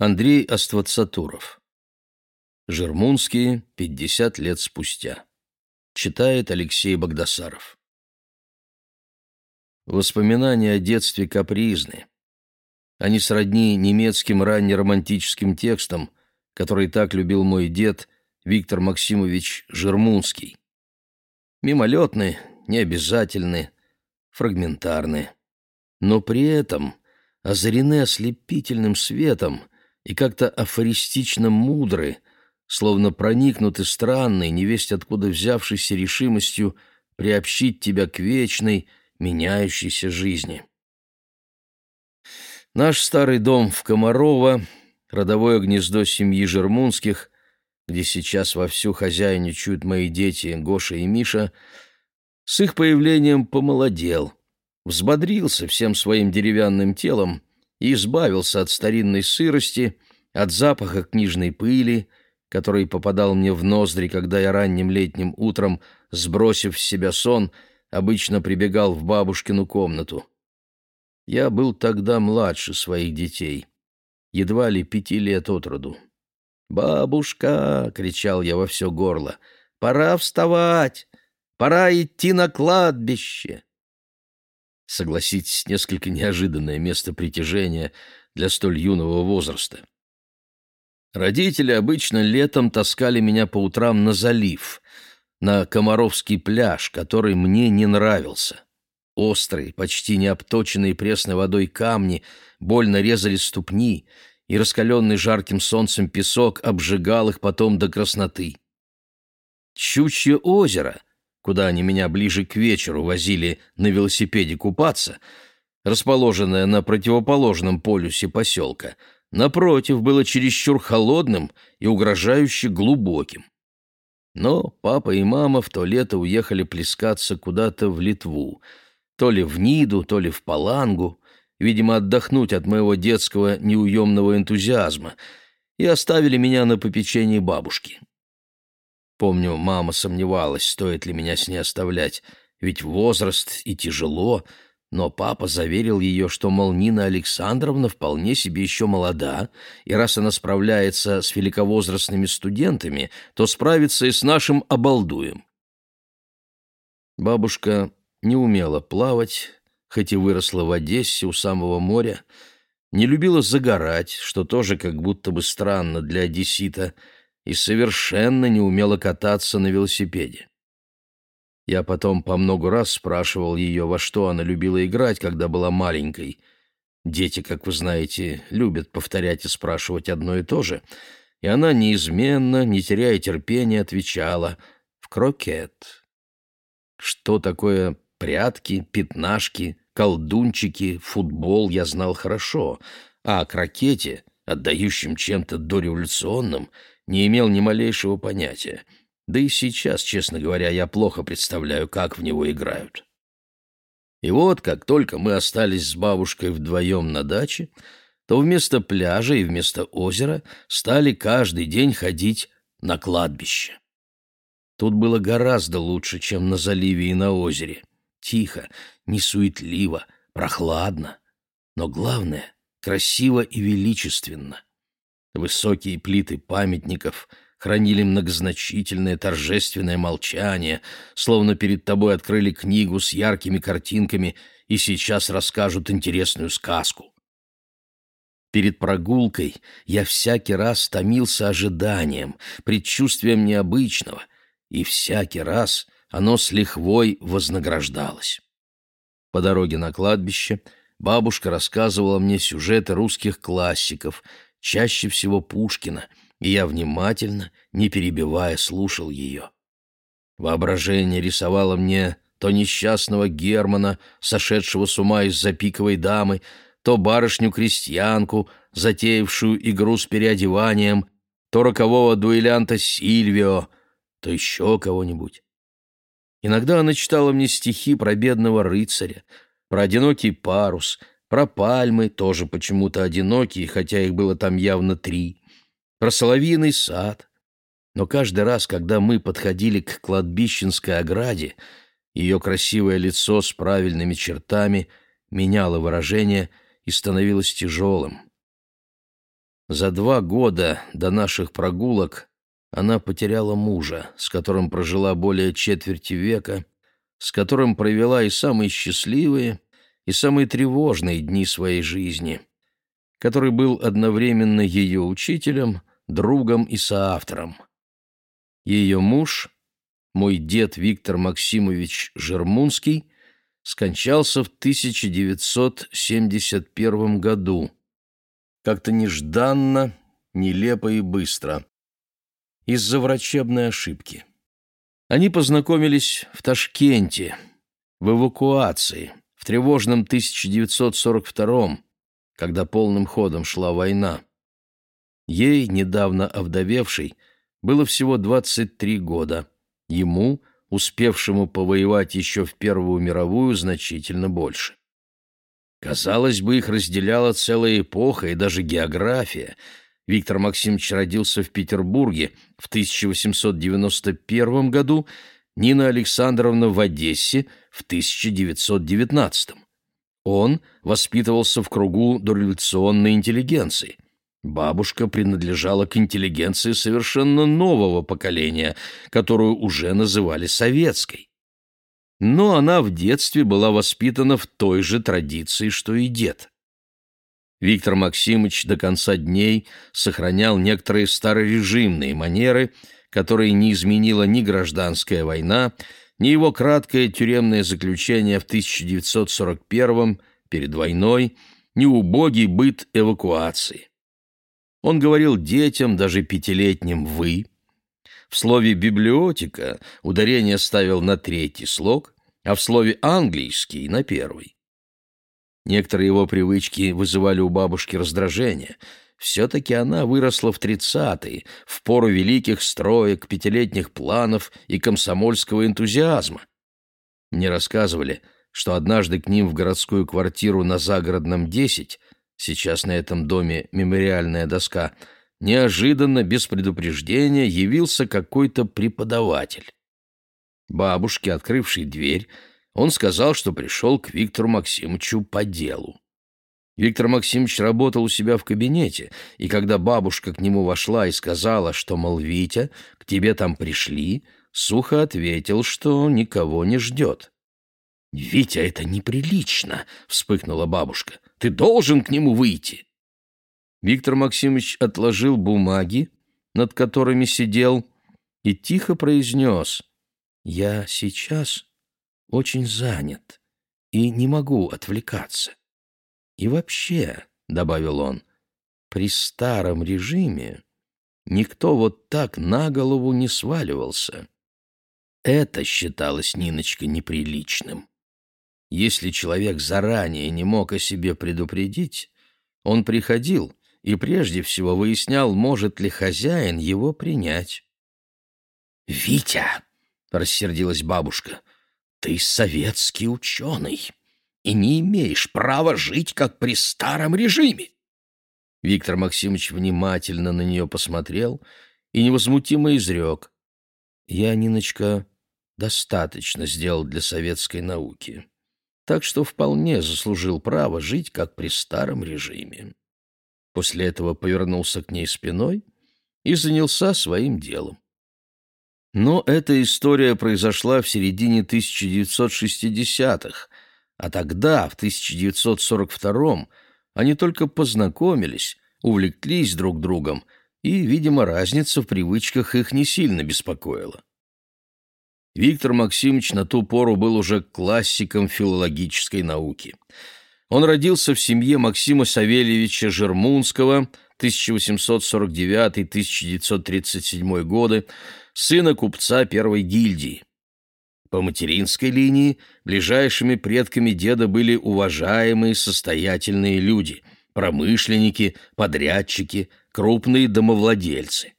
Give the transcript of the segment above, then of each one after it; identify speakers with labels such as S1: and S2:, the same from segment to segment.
S1: Андрей Аствацатуров. Жермунские, 50 лет спустя. Читает Алексей Богдасаров. Воспоминания о детстве капризны. Они сродни немецким раннеромантическим текстам, которые так любил мой дед Виктор Максимович Жермунский. Мимолетны, необязательны, фрагментарны. Но при этом озарены ослепительным светом — и как-то афористично мудры, словно проникнуты странной, невесть откуда взявшейся решимостью приобщить тебя к вечной, меняющейся жизни. Наш старый дом в Комарово, родовое гнездо семьи Жермунских, где сейчас вовсю хозяйничают мои дети Гоша и Миша, с их появлением помолодел, взбодрился всем своим деревянным телом и избавился от старинной сырости, от запаха книжной пыли, который попадал мне в ноздри, когда я ранним летним утром, сбросив с себя сон, обычно прибегал в бабушкину комнату. Я был тогда младше своих детей, едва ли пяти лет от роду. «Бабушка!» — кричал я во все горло. «Пора вставать! Пора идти на кладбище!» Согласитесь, несколько неожиданное место притяжения для столь юного возраста. Родители обычно летом таскали меня по утрам на залив, на Комаровский пляж, который мне не нравился. Острые, почти не обточенные пресной водой камни больно резали ступни, и раскаленный жарким солнцем песок обжигал их потом до красноты. Щучье озеро — куда они меня ближе к вечеру возили на велосипеде купаться, расположенное на противоположном полюсе поселка, напротив, было чересчур холодным и угрожающе глубоким. Но папа и мама в то лето уехали плескаться куда-то в Литву, то ли в Ниду, то ли в Палангу, видимо, отдохнуть от моего детского неуемного энтузиазма, и оставили меня на попечении бабушки. Помню, мама сомневалась, стоит ли меня с ней оставлять, ведь возраст и тяжело, но папа заверил ее, что, мол, Нина Александровна вполне себе еще молода, и раз она справляется с великовозрастными студентами, то справится и с нашим обалдуем. Бабушка не умела плавать, хоть и выросла в Одессе у самого моря, не любила загорать, что тоже как будто бы странно для одессита – и совершенно не умела кататься на велосипеде. Я потом по много раз спрашивал ее, во что она любила играть, когда была маленькой. Дети, как вы знаете, любят повторять и спрашивать одно и то же. И она неизменно, не теряя терпения, отвечала «в крокет». Что такое прятки, пятнашки, колдунчики, футбол я знал хорошо, а о крокете, отдающем чем-то дореволюционным, не имел ни малейшего понятия. Да и сейчас, честно говоря, я плохо представляю, как в него играют. И вот, как только мы остались с бабушкой вдвоем на даче, то вместо пляжа и вместо озера стали каждый день ходить на кладбище. Тут было гораздо лучше, чем на заливе и на озере. Тихо, несуетливо, прохладно. Но главное — красиво и величественно. Высокие плиты памятников хранили многозначительное торжественное молчание, словно перед тобой открыли книгу с яркими картинками и сейчас расскажут интересную сказку. Перед прогулкой я всякий раз томился ожиданием, предчувствием необычного, и всякий раз оно с лихвой вознаграждалось. По дороге на кладбище бабушка рассказывала мне сюжеты русских классиков — чаще всего Пушкина, и я внимательно, не перебивая, слушал ее. Воображение рисовало мне то несчастного Германа, сошедшего с ума из-за пиковой дамы, то барышню-крестьянку, затеявшую игру с переодеванием, то рокового дуэлянта Сильвио, то еще кого-нибудь. Иногда она читала мне стихи про бедного рыцаря, про одинокий парус, про пальмы, тоже почему-то одинокие, хотя их было там явно три, про соловьиный сад. Но каждый раз, когда мы подходили к кладбищенской ограде, ее красивое лицо с правильными чертами меняло выражение и становилось тяжелым. За два года до наших прогулок она потеряла мужа, с которым прожила более четверти века, с которым провела и самые счастливые, и самые тревожные дни своей жизни, который был одновременно ее учителем, другом и соавтором. Ее муж, мой дед Виктор Максимович Жермунский, скончался в 1971 году. Как-то нежданно, нелепо и быстро. Из-за врачебной ошибки. Они познакомились в Ташкенте, в эвакуации, тревожном 1942 когда полным ходом шла война. Ей, недавно овдовевшей, было всего 23 года, ему — успевшему повоевать еще в Первую мировую, значительно больше. Казалось бы, их разделяла целая эпоха и даже география. Виктор Максимович родился в Петербурге в 1891 году, Нина Александровна в Одессе в 1919. Он воспитывался в кругу дореволюционной интеллигенции – Бабушка принадлежала к интеллигенции совершенно нового поколения, которую уже называли советской. Но она в детстве была воспитана в той же традиции, что и дед. Виктор Максимович до конца дней сохранял некоторые старорежимные манеры, которые не изменила ни гражданская война, ни его краткое тюремное заключение в 1941 перед войной, ни убогий быт эвакуации. Он говорил детям, даже пятилетним «вы». В слове «библиотека» ударение ставил на третий слог, а в слове «английский» — на первый. Некоторые его привычки вызывали у бабушки раздражение. Все-таки она выросла в тридцатые, в пору великих строек, пятилетних планов и комсомольского энтузиазма. Мне рассказывали, что однажды к ним в городскую квартиру на Загородном 10 сейчас на этом доме мемориальная доска, неожиданно, без предупреждения, явился какой-то преподаватель. Бабушке, открывшей дверь, он сказал, что пришел к Виктору Максимовичу по делу. Виктор Максимович работал у себя в кабинете, и когда бабушка к нему вошла и сказала, что, мол, Витя, к тебе там пришли, сухо ответил, что никого не ждет. «Витя, это неприлично!» — вспыхнула бабушка. Ты должен к нему выйти. Виктор Максимович отложил бумаги, над которыми сидел, и тихо произнес «Я сейчас очень занят и не могу отвлекаться. И вообще, — добавил он, — при старом режиме никто вот так на голову не сваливался. Это считалось Ниночка неприличным. Если человек заранее не мог о себе предупредить, он приходил и прежде всего выяснял, может ли хозяин его принять. «Витя!» — рассердилась бабушка. «Ты советский ученый и не имеешь права жить, как при старом режиме!» Виктор Максимович внимательно на нее посмотрел и невозмутимо изрек. «Я, Ниночка, достаточно сделал для советской науки так что вполне заслужил право жить, как при старом режиме. После этого повернулся к ней спиной и занялся своим делом. Но эта история произошла в середине 1960-х, а тогда, в 1942-м, они только познакомились, увлеклись друг другом, и, видимо, разница в привычках их не сильно беспокоила. Виктор Максимович на ту пору был уже классиком филологической науки. Он родился в семье Максима Савельевича Жермунского 1849-1937 годы, сына купца первой гильдии. По материнской линии ближайшими предками деда были уважаемые состоятельные люди, промышленники, подрядчики, крупные домовладельцы.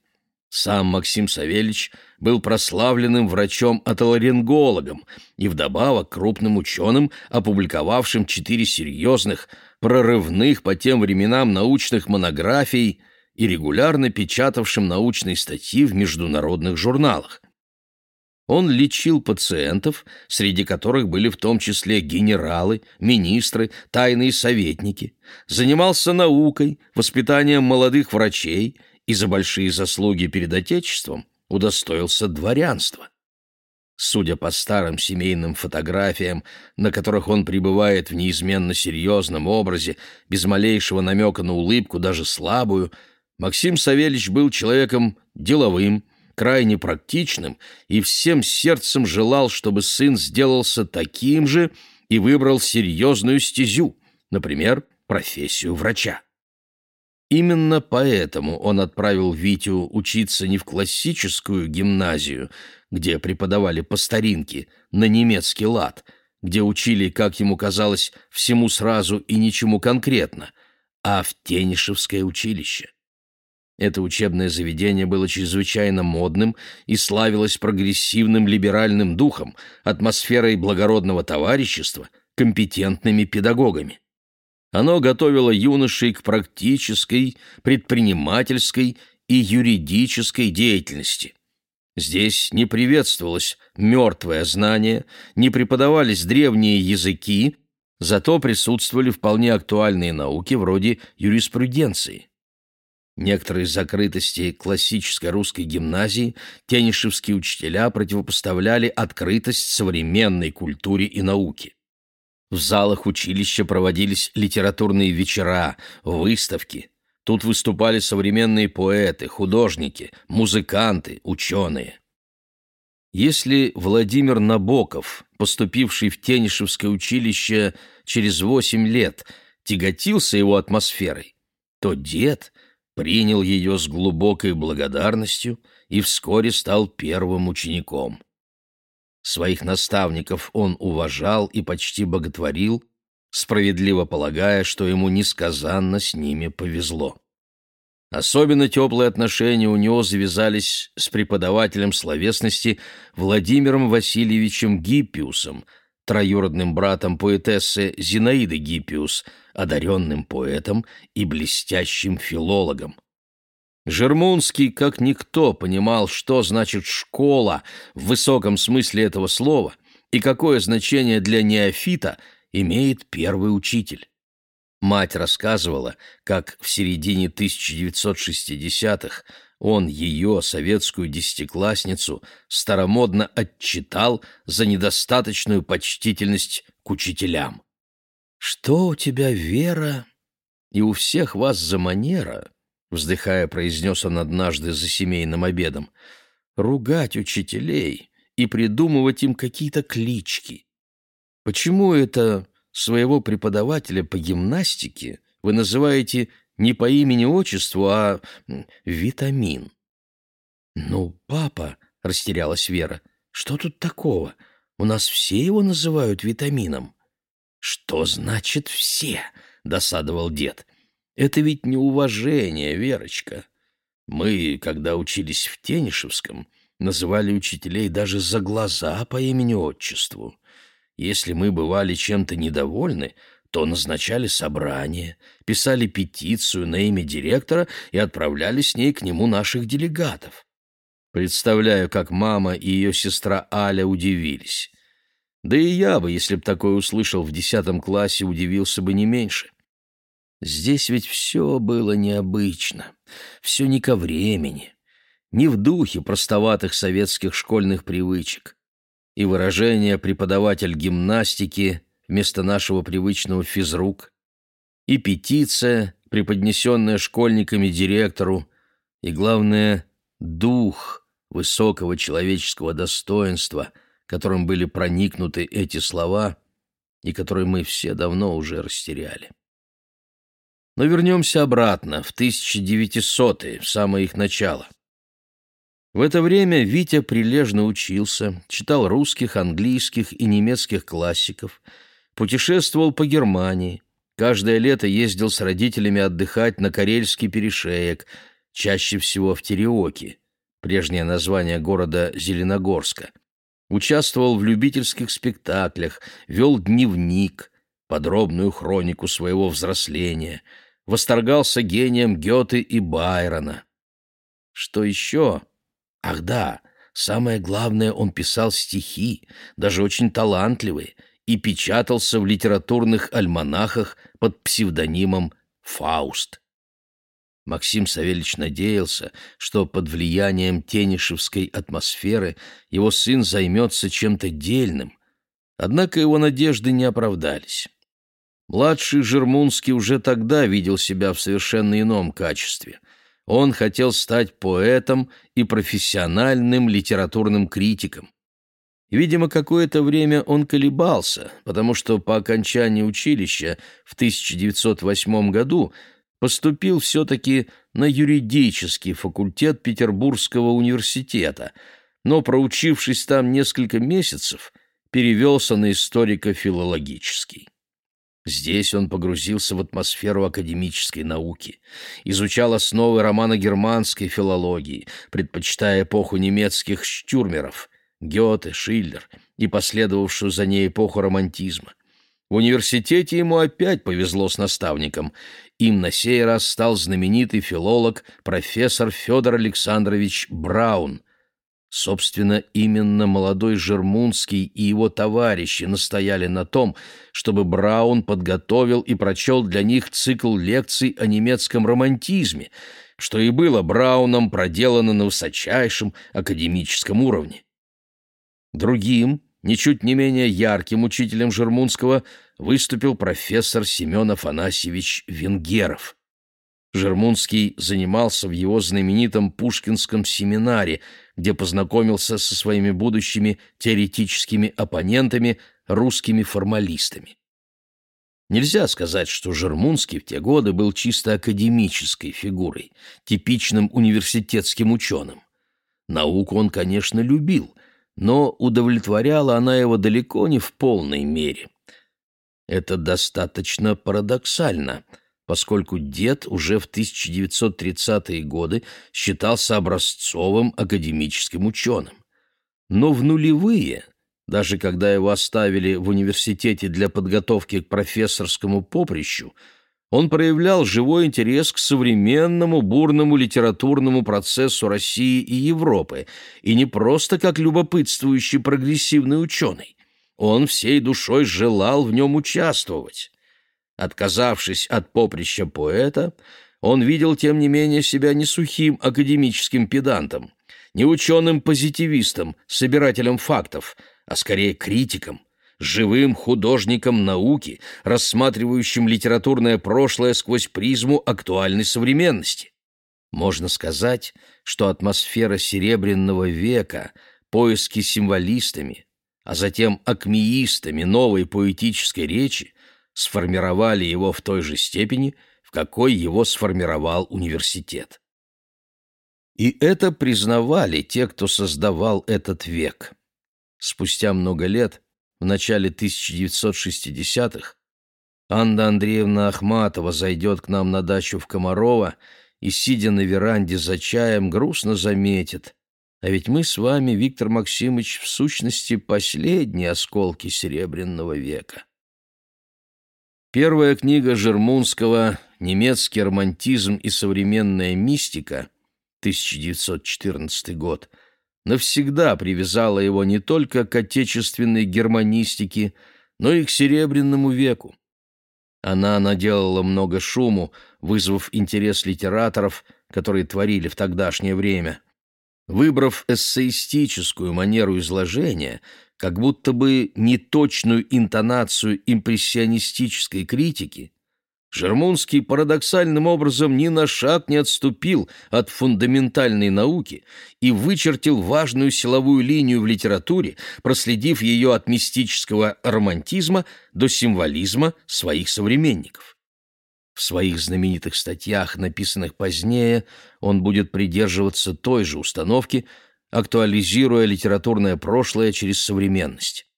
S1: Сам Максим Савельич был прославленным врачом-отоларингологом и вдобавок крупным ученым, опубликовавшим четыре серьезных, прорывных по тем временам научных монографий и регулярно печатавшим научные статьи в международных журналах. Он лечил пациентов, среди которых были в том числе генералы, министры, тайные советники, занимался наукой, воспитанием молодых врачей и за большие заслуги перед Отечеством удостоился дворянства. Судя по старым семейным фотографиям, на которых он пребывает в неизменно серьезном образе, без малейшего намека на улыбку, даже слабую, Максим Савельич был человеком деловым, крайне практичным и всем сердцем желал, чтобы сын сделался таким же и выбрал серьезную стезю, например, профессию врача. Именно поэтому он отправил Витю учиться не в классическую гимназию, где преподавали по старинке, на немецкий лад, где учили, как ему казалось, всему сразу и ничему конкретно, а в Тенишевское училище. Это учебное заведение было чрезвычайно модным и славилось прогрессивным либеральным духом, атмосферой благородного товарищества, компетентными педагогами. Оно готовило юношей к практической, предпринимательской и юридической деятельности. Здесь не приветствовалось мертвое знание, не преподавались древние языки, зато присутствовали вполне актуальные науки вроде юриспруденции. Некоторые закрытости классической русской гимназии тенишевские учителя противопоставляли открытость современной культуре и науке. В залах училища проводились литературные вечера, выставки. Тут выступали современные поэты, художники, музыканты, ученые. Если Владимир Набоков, поступивший в Тенишевское училище через восемь лет, тяготился его атмосферой, то дед принял ее с глубокой благодарностью и вскоре стал первым учеником. Своих наставников он уважал и почти боготворил, справедливо полагая, что ему несказанно с ними повезло. Особенно теплые отношения у него завязались с преподавателем словесности Владимиром Васильевичем Гиппиусом, троюродным братом поэтессы Зинаиды Гиппиус, одаренным поэтом и блестящим филологом. Жермунский, как никто, понимал, что значит «школа» в высоком смысле этого слова и какое значение для неофита имеет первый учитель. Мать рассказывала, как в середине 1960-х он ее, советскую десятиклассницу, старомодно отчитал за недостаточную почтительность к учителям. «Что у тебя, Вера, и у всех вас за манера?» вздыхая, произнес он однажды за семейным обедом, ругать учителей и придумывать им какие-то клички. Почему это своего преподавателя по гимнастике вы называете не по имени-отчеству, а витамин? Ну, папа, растерялась Вера, что тут такого? У нас все его называют витамином. Что значит все? досадовал дед. Это ведь не уважение, Верочка. Мы, когда учились в Тенишевском, называли учителей даже за глаза по имени-отчеству. Если мы бывали чем-то недовольны, то назначали собрание, писали петицию на имя директора и отправляли с ней к нему наших делегатов. Представляю, как мама и ее сестра Аля удивились. Да и я бы, если б такое услышал в десятом классе, удивился бы не меньше. Здесь ведь все было необычно, все не ко времени, не в духе простоватых советских школьных привычек. И выражение «преподаватель гимнастики» вместо нашего привычного физрук, и петиция, преподнесенная школьниками директору, и, главное, дух высокого человеческого достоинства, которым были проникнуты эти слова и которые мы все давно уже растеряли. Но вернемся обратно, в 1900-е, в самое их начало. В это время Витя прилежно учился, читал русских, английских и немецких классиков, путешествовал по Германии, каждое лето ездил с родителями отдыхать на Карельский перешеек, чаще всего в Тереоке, прежнее название города Зеленогорска. Участвовал в любительских спектаклях, вел дневник, подробную хронику своего взросления – восторгался гением Гёте и Байрона. Что еще? Ах да, Самое главное, он писал стихи, даже очень талантливые, и печатался в литературных альманахах под псевдонимом «Фауст». Максим Савельич надеялся, что под влиянием тенишевской атмосферы его сын займется чем-то дельным, однако его надежды не оправдались. Младший Жермунский уже тогда видел себя в совершенно ином качестве. Он хотел стать поэтом и профессиональным литературным критиком. Видимо, какое-то время он колебался, потому что по окончании училища в 1908 году поступил все-таки на юридический факультет Петербургского университета, но, проучившись там несколько месяцев, перевелся на историко-филологический. Здесь он погрузился в атмосферу академической науки, изучал основы романо-германской филологии, предпочитая эпоху немецких штюрмеров, Гёте, Шиллер и последовавшую за ней эпоху романтизма. В университете ему опять повезло с наставником. Им на сей раз стал знаменитый филолог профессор Федор Александрович Браун, Собственно, именно молодой Жермунский и его товарищи настояли на том, чтобы Браун подготовил и прочел для них цикл лекций о немецком романтизме, что и было Брауном проделано на высочайшем академическом уровне. Другим, ничуть не менее ярким учителем Жермунского выступил профессор Семен Афанасьевич Венгеров. Жермунский занимался в его знаменитом Пушкинском семинаре, где познакомился со своими будущими теоретическими оппонентами, русскими формалистами. Нельзя сказать, что Жермунский в те годы был чисто академической фигурой, типичным университетским ученым. Науку он, конечно, любил, но удовлетворяла она его далеко не в полной мере. Это достаточно парадоксально – поскольку дед уже в 1930-е годы считался образцовым академическим ученым. Но в нулевые, даже когда его оставили в университете для подготовки к профессорскому поприщу, он проявлял живой интерес к современному бурному литературному процессу России и Европы, и не просто как любопытствующий прогрессивный ученый. Он всей душой желал в нем участвовать. Отказавшись от поприща поэта, он видел, тем не менее, себя не сухим академическим педантом, не ученым-позитивистом, собирателем фактов, а скорее критиком, живым художником науки, рассматривающим литературное прошлое сквозь призму актуальной современности. Можно сказать, что атмосфера Серебряного века, поиски символистами, а затем акмеистами новой поэтической речи сформировали его в той же степени, в какой его сформировал университет. И это признавали те, кто создавал этот век. Спустя много лет, в начале 1960-х, Анна Андреевна Ахматова зайдет к нам на дачу в Комарова и, сидя на веранде за чаем, грустно заметит, а ведь мы с вами, Виктор Максимович, в сущности, последние осколки Серебряного века. Первая книга Жермунского «Немецкий романтизм и современная мистика» 1914 год навсегда привязала его не только к отечественной германистике, но и к Серебряному веку. Она наделала много шуму, вызвав интерес литераторов, которые творили в тогдашнее время. Выбрав эссеистическую манеру изложения, как будто бы неточную интонацию импрессионистической критики, Жермунский парадоксальным образом ни на шаг не отступил от фундаментальной науки и вычертил важную силовую линию в литературе, проследив ее от мистического романтизма до символизма своих современников. В своих знаменитых статьях, написанных позднее, он будет придерживаться той же установки – актуализируя литературное прошлое через современность.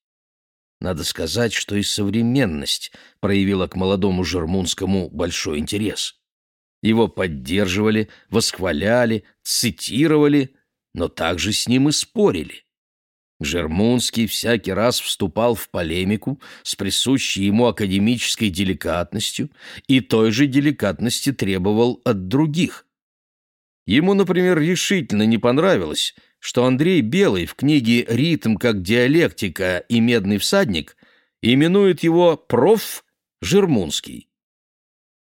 S1: Надо сказать, что и современность проявила к молодому Жермунскому большой интерес. Его поддерживали, восхваляли, цитировали, но также с ним и спорили. Жермунский всякий раз вступал в полемику с присущей ему академической деликатностью и той же деликатности требовал от других. Ему, например, решительно не понравилось, что Андрей Белый в книге «Ритм как диалектика и медный всадник» именует его проф. Жермунский.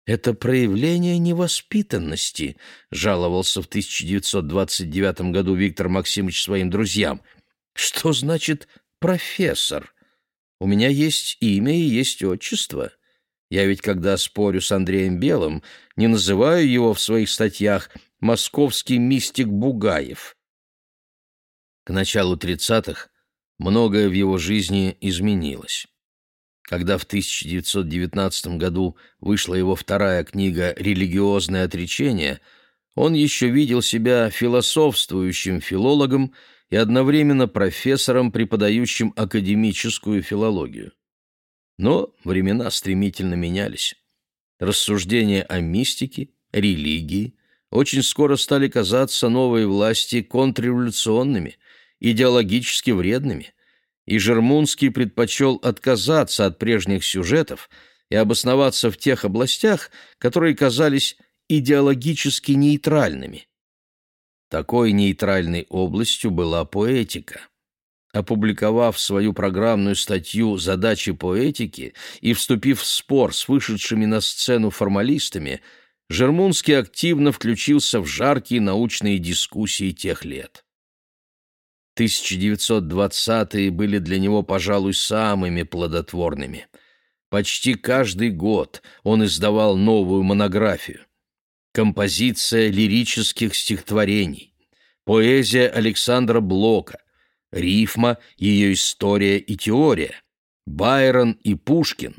S1: «Это проявление невоспитанности», — жаловался в 1929 году Виктор Максимович своим друзьям. «Что значит профессор? У меня есть имя и есть отчество. Я ведь, когда спорю с Андреем Белым, не называю его в своих статьях «московский мистик Бугаев». К началу 30-х многое в его жизни изменилось. Когда в 1919 году вышла его вторая книга «Религиозное отречение», он еще видел себя философствующим филологом и одновременно профессором, преподающим академическую филологию. Но времена стремительно менялись. Рассуждения о мистике, религии очень скоро стали казаться новой власти контрреволюционными, идеологически вредными – и Жермунский предпочел отказаться от прежних сюжетов и обосноваться в тех областях, которые казались идеологически нейтральными. Такой нейтральной областью была поэтика. Опубликовав свою программную статью «Задачи поэтики» и вступив в спор с вышедшими на сцену формалистами, Жермунский активно включился в жаркие научные дискуссии тех лет. 1920-е были для него, пожалуй, самыми плодотворными. Почти каждый год он издавал новую монографию. Композиция лирических стихотворений, поэзия Александра Блока, рифма, ее история и теория, Байрон и Пушкин.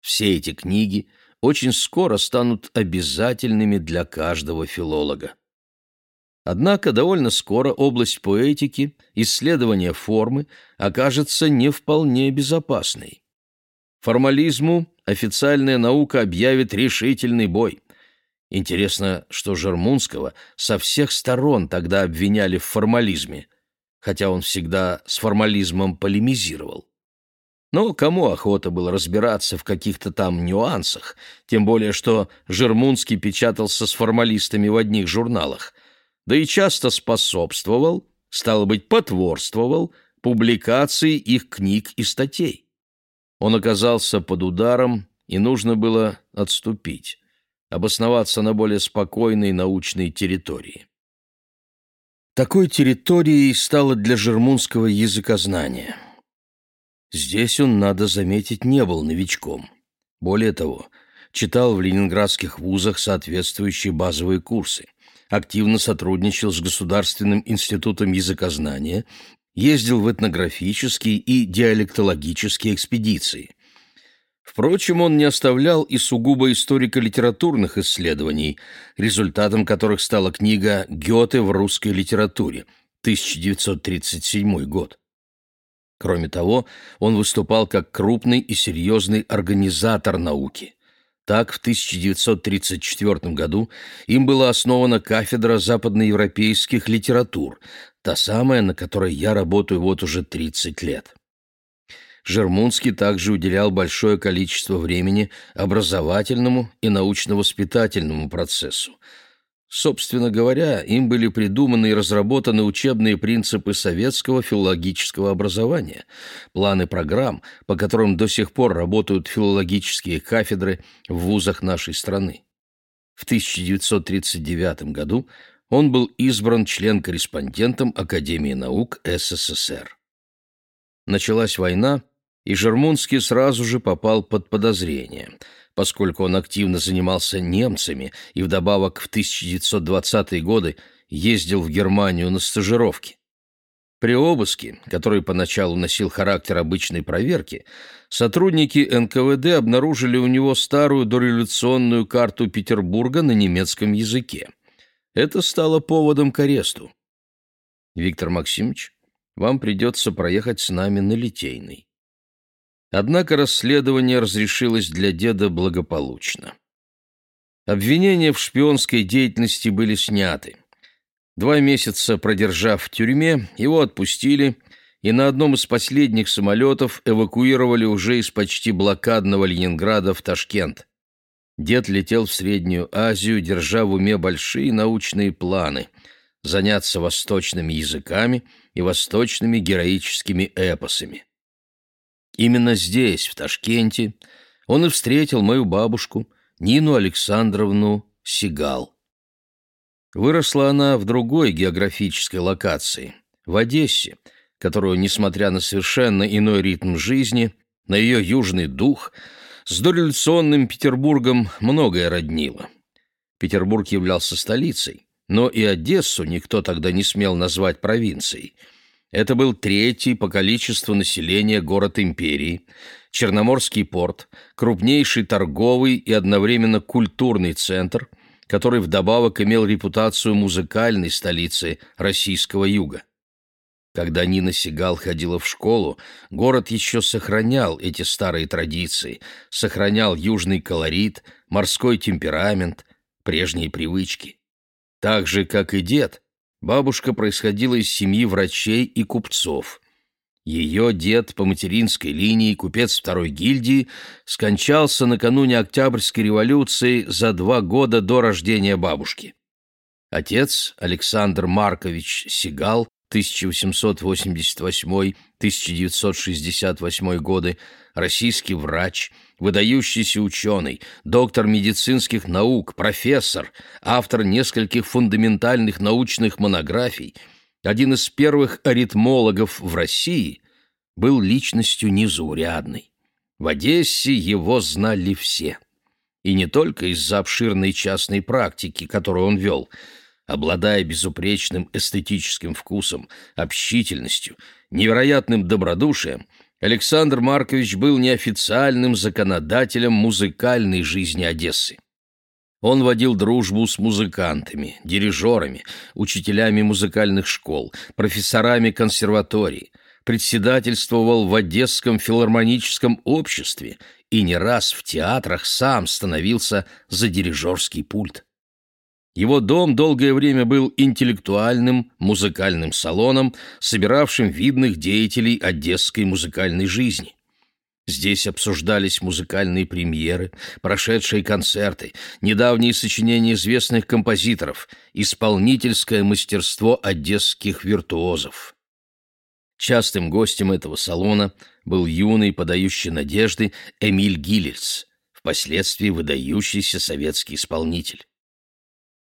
S1: Все эти книги очень скоро станут обязательными для каждого филолога. Однако довольно скоро область поэтики, исследования формы окажется не вполне безопасной. Формализму официальная наука объявит решительный бой. Интересно, что Жермунского со всех сторон тогда обвиняли в формализме, хотя он всегда с формализмом полемизировал. Но кому охота было разбираться в каких-то там нюансах, тем более что Жермунский печатался с формалистами в одних журналах – да и часто способствовал, стало быть, потворствовал публикации их книг и статей. Он оказался под ударом, и нужно было отступить, обосноваться на более спокойной научной территории. Такой территорией стало для жермунского языкознания. Здесь он, надо заметить, не был новичком. Более того, читал в ленинградских вузах соответствующие базовые курсы – активно сотрудничал с Государственным институтом языкознания, ездил в этнографические и диалектологические экспедиции. Впрочем, он не оставлял и сугубо историко-литературных исследований, результатом которых стала книга «Гёте в русской литературе» 1937 год. Кроме того, он выступал как крупный и серьезный организатор науки – так, в 1934 году им была основана кафедра западноевропейских литератур, та самая, на которой я работаю вот уже 30 лет. Жермунский также уделял большое количество времени образовательному и научно-воспитательному процессу – Собственно говоря, им были придуманы и разработаны учебные принципы советского филологического образования, планы программ, по которым до сих пор работают филологические кафедры в вузах нашей страны. В 1939 году он был избран член-корреспондентом Академии наук СССР. Началась война, и Жермунский сразу же попал под подозрение – поскольку он активно занимался немцами и вдобавок в 1920-е годы ездил в Германию на стажировки. При обыске, который поначалу носил характер обычной проверки, сотрудники НКВД обнаружили у него старую дореволюционную карту Петербурга на немецком языке. Это стало поводом к аресту. «Виктор Максимович, вам придется проехать с нами на Литейный. Однако расследование разрешилось для деда благополучно. Обвинения в шпионской деятельности были сняты. Два месяца продержав в тюрьме, его отпустили и на одном из последних самолетов эвакуировали уже из почти блокадного Ленинграда в Ташкент. дед летел в Среднюю Азию, держа в уме большие научные планы – заняться восточными языками и восточными героическими эпосами. Именно здесь, в Ташкенте, он и встретил мою бабушку, Нину Александровну Сигал. Выросла она в другой географической локации, в Одессе, которую, несмотря на совершенно иной ритм жизни, на ее южный дух, с дореволюционным Петербургом многое роднило. Петербург являлся столицей, но и Одессу никто тогда не смел назвать провинцией. Это был третий по количеству населения город империи, Черноморский порт, крупнейший торговый и одновременно культурный центр, который вдобавок имел репутацию музыкальной столицы российского юга. Когда Нина Сигал ходила в школу, город еще сохранял эти старые традиции, сохранял южный колорит, морской темперамент, прежние привычки. Так же, как и дед, бабушка происходила из семьи врачей и купцов. Ее дед по материнской линии, купец второй гильдии, скончался накануне Октябрьской революции за два года до рождения бабушки. Отец, Александр Маркович Сигал, 1888-1968 годы, российский врач, выдающийся ученый, доктор медицинских наук, профессор, автор нескольких фундаментальных научных монографий, один из первых аритмологов в России, был личностью незаурядной. В Одессе его знали все. И не только из-за обширной частной практики, которую он вел – Обладая безупречным эстетическим вкусом, общительностью, невероятным добродушием, Александр Маркович был неофициальным законодателем музыкальной жизни Одессы. Он водил дружбу с музыкантами, дирижерами, учителями музыкальных школ, профессорами консерватории, председательствовал в Одесском филармоническом обществе и не раз в театрах сам становился за дирижерский пульт. Его дом долгое время был интеллектуальным музыкальным салоном, собиравшим видных деятелей одесской музыкальной жизни. Здесь обсуждались музыкальные премьеры, прошедшие концерты, недавние сочинения известных композиторов, исполнительское мастерство одесских виртуозов. Частым гостем этого салона был юный, подающий надежды Эмиль Гиллельс, впоследствии выдающийся советский исполнитель.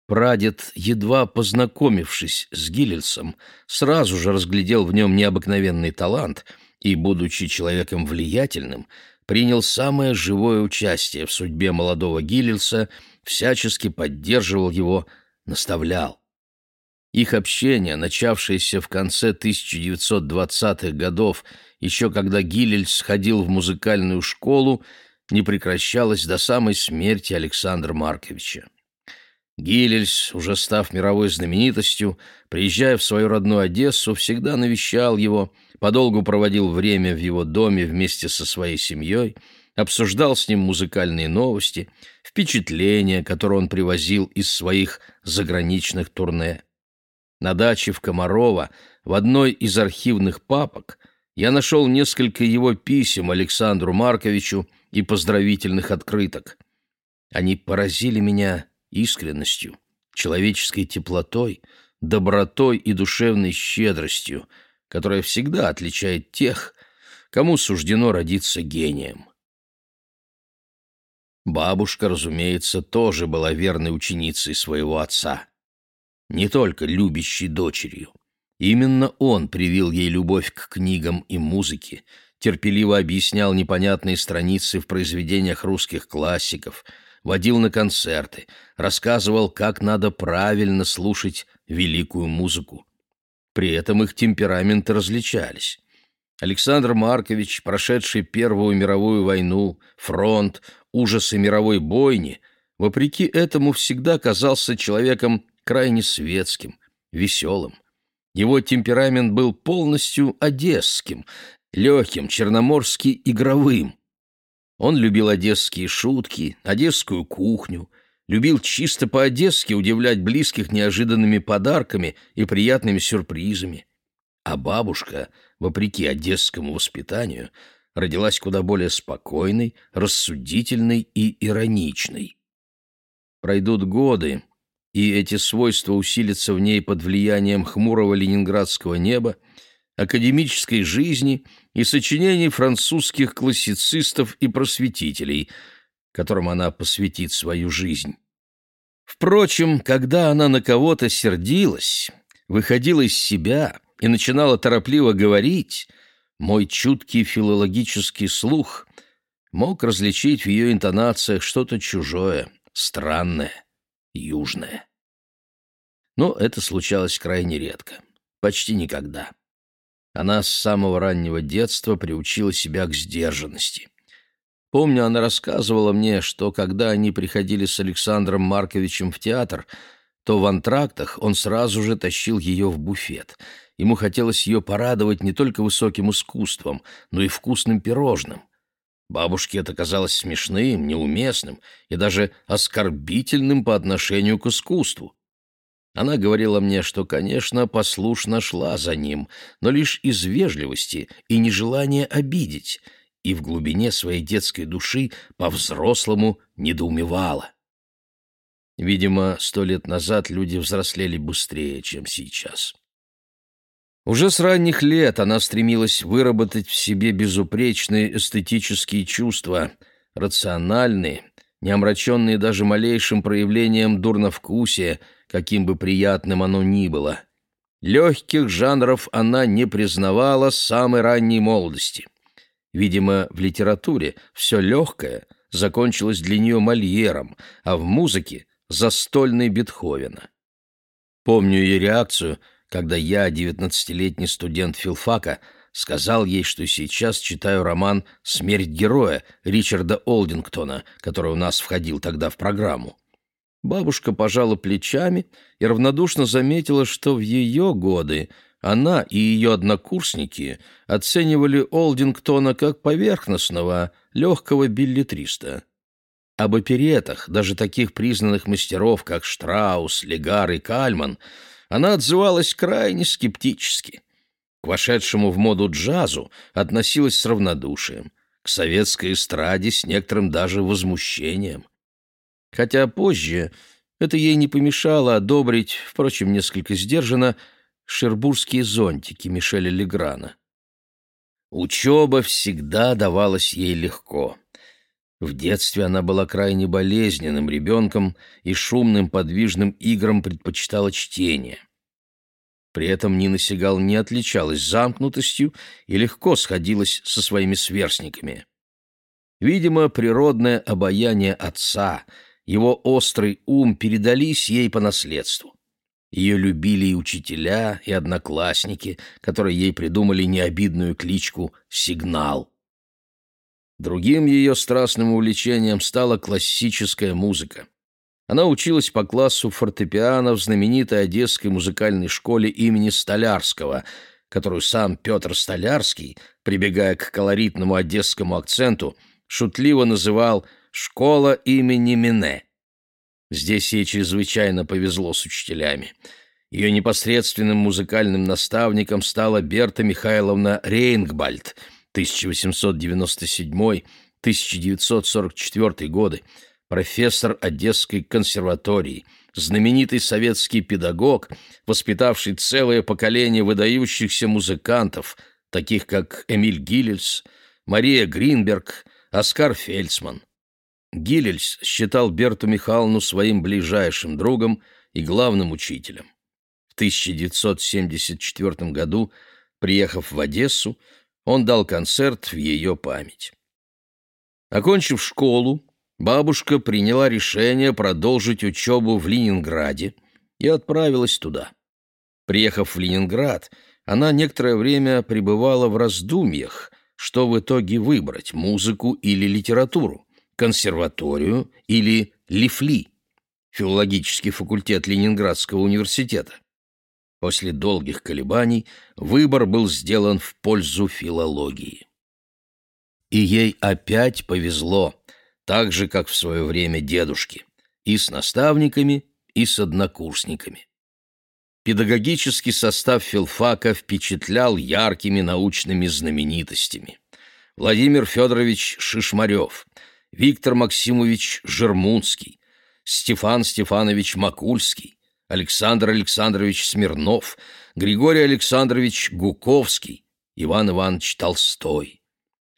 S1: Прадед, едва познакомившись с Гиллельсом, сразу же разглядел в нем необыкновенный талант и, будучи человеком влиятельным, принял самое живое участие в судьбе молодого Гиллельса, всячески поддерживал его, наставлял. Их общение, начавшееся в конце 1920-х годов, еще когда Гиллельс ходил в музыкальную школу, не прекращалось до самой смерти Александра Марковича. Гилельс, уже став мировой знаменитостью, приезжая в свою родную Одессу, всегда навещал его, подолгу проводил время в его доме вместе со своей семьей, обсуждал с ним музыкальные новости, впечатления, которые он привозил из своих заграничных турне. На даче в Комарова в одной из архивных папок я нашел несколько его писем Александру Марковичу и поздравительных открыток. Они поразили меня искренностью, человеческой теплотой, добротой и душевной щедростью, которая всегда отличает тех, кому суждено родиться гением. Бабушка, разумеется, тоже была верной ученицей своего отца, не только любящей дочерью. Именно он привил ей любовь к книгам и музыке, терпеливо объяснял непонятные страницы в произведениях русских классиков – водил на концерты, рассказывал, как надо правильно слушать великую музыку. При этом их темпераменты различались. Александр Маркович, прошедший Первую мировую войну, фронт, ужасы мировой бойни, вопреки этому всегда казался человеком крайне светским, веселым. Его темперамент был полностью одесским, легким, черноморски игровым. Он любил одесские шутки, одесскую кухню, любил чисто по-одесски удивлять близких неожиданными подарками и приятными сюрпризами. А бабушка, вопреки одесскому воспитанию, родилась куда более спокойной, рассудительной и ироничной. Пройдут годы, и эти свойства усилятся в ней под влиянием хмурого ленинградского неба, академической жизни и сочинений французских классицистов и просветителей, которым она посвятит свою жизнь. Впрочем, когда она на кого-то сердилась, выходила из себя и начинала торопливо говорить, мой чуткий филологический слух мог различить в ее интонациях что-то чужое, странное, южное. Но это случалось крайне редко, почти никогда. Она с самого раннего детства приучила себя к сдержанности. Помню, она рассказывала мне, что когда они приходили с Александром Марковичем в театр, то в антрактах он сразу же тащил ее в буфет. Ему хотелось ее порадовать не только высоким искусством, но и вкусным пирожным. Бабушке это казалось смешным, неуместным и даже оскорбительным по отношению к искусству. Она говорила мне, что, конечно, послушно шла за ним, но лишь из вежливости и нежелания обидеть — и в глубине своей детской души по-взрослому недоумевала. Видимо, сто лет назад люди взрослели быстрее, чем сейчас. Уже с ранних лет она стремилась выработать в себе безупречные эстетические чувства, рациональные, не омраченные даже малейшим проявлением дурновкусия, каким бы приятным оно ни было. Легких жанров она не признавала с самой ранней молодости — Видимо, в литературе все легкое закончилось для нее Мольером, а в музыке — застольной Бетховена. Помню ее реакцию, когда я, девятнадцатилетний студент филфака, сказал ей, что сейчас читаю роман «Смерть героя» Ричарда Олдингтона, который у нас входил тогда в программу. Бабушка пожала плечами и равнодушно заметила, что в ее годы она и ее однокурсники оценивали Олдингтона как поверхностного, легкого билетриста. Об оперетах, даже таких признанных мастеров, как Штраус, Легар и Кальман, она отзывалась крайне скептически. К вошедшему в моду джазу относилась с равнодушием, к советской эстраде с некоторым даже возмущением. Хотя позже это ей не помешало одобрить, впрочем, несколько сдержанно, «Шербургские зонтики» Мишеля Леграна. Учеба всегда давалась ей легко. В детстве она была крайне болезненным ребенком и шумным подвижным играм предпочитала чтение. При этом Нина Сигал не отличалась замкнутостью и легко сходилась со своими сверстниками. Видимо, природное обаяние отца, его острый ум передались ей по наследству. Ее любили и учителя, и одноклассники, которые ей придумали необидную кличку «Сигнал». Другим ее страстным увлечением стала классическая музыка. Она училась по классу фортепиано в знаменитой Одесской музыкальной школе имени Столярского, которую сам Петр Столярский, прибегая к колоритному одесскому акценту, шутливо называл «школа имени Мине». Здесь ей чрезвычайно повезло с учителями. Ее непосредственным музыкальным наставником стала Берта Михайловна Рейнгбальд, 1897-1944 годы, профессор Одесской консерватории, знаменитый советский педагог, воспитавший целое поколение выдающихся музыкантов, таких как Эмиль Гиллельс, Мария Гринберг, Оскар Фельдсман. Гилельс считал Берту Михайловну своим ближайшим другом и главным учителем. В 1974 году, приехав в Одессу, он дал концерт в ее память. Окончив школу, бабушка приняла решение продолжить учебу в Ленинграде и отправилась туда. Приехав в Ленинград, она некоторое время пребывала в раздумьях, что в итоге выбрать – музыку или литературу консерваторию или Лифли, филологический факультет Ленинградского университета. После долгих колебаний выбор был сделан в пользу филологии. И ей опять повезло, так же, как в свое время дедушке, и с наставниками, и с однокурсниками. Педагогический состав филфака впечатлял яркими научными знаменитостями. Владимир Федорович Шишмарев – Виктор Максимович Жермунский, Стефан Стефанович Макульский, Александр Александрович Смирнов, Григорий Александрович Гуковский, Иван Иванович Толстой.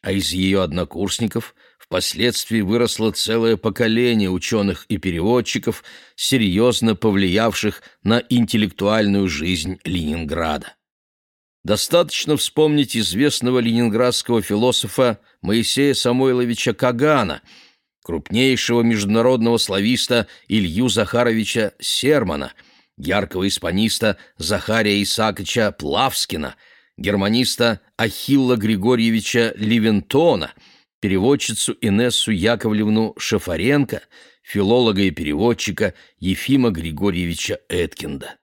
S1: А из ее однокурсников впоследствии выросло целое поколение ученых и переводчиков, серьезно повлиявших на интеллектуальную жизнь Ленинграда. Достаточно вспомнить известного ленинградского философа Моисея Самойловича Кагана – крупнейшего международного слависта Илью Захаровича Сермана, яркого испаниста Захария Исааковича Плавскина, германиста Ахилла Григорьевича Ливентона, переводчицу Инессу Яковлевну Шафаренко, филолога и переводчика Ефима Григорьевича Эткинда.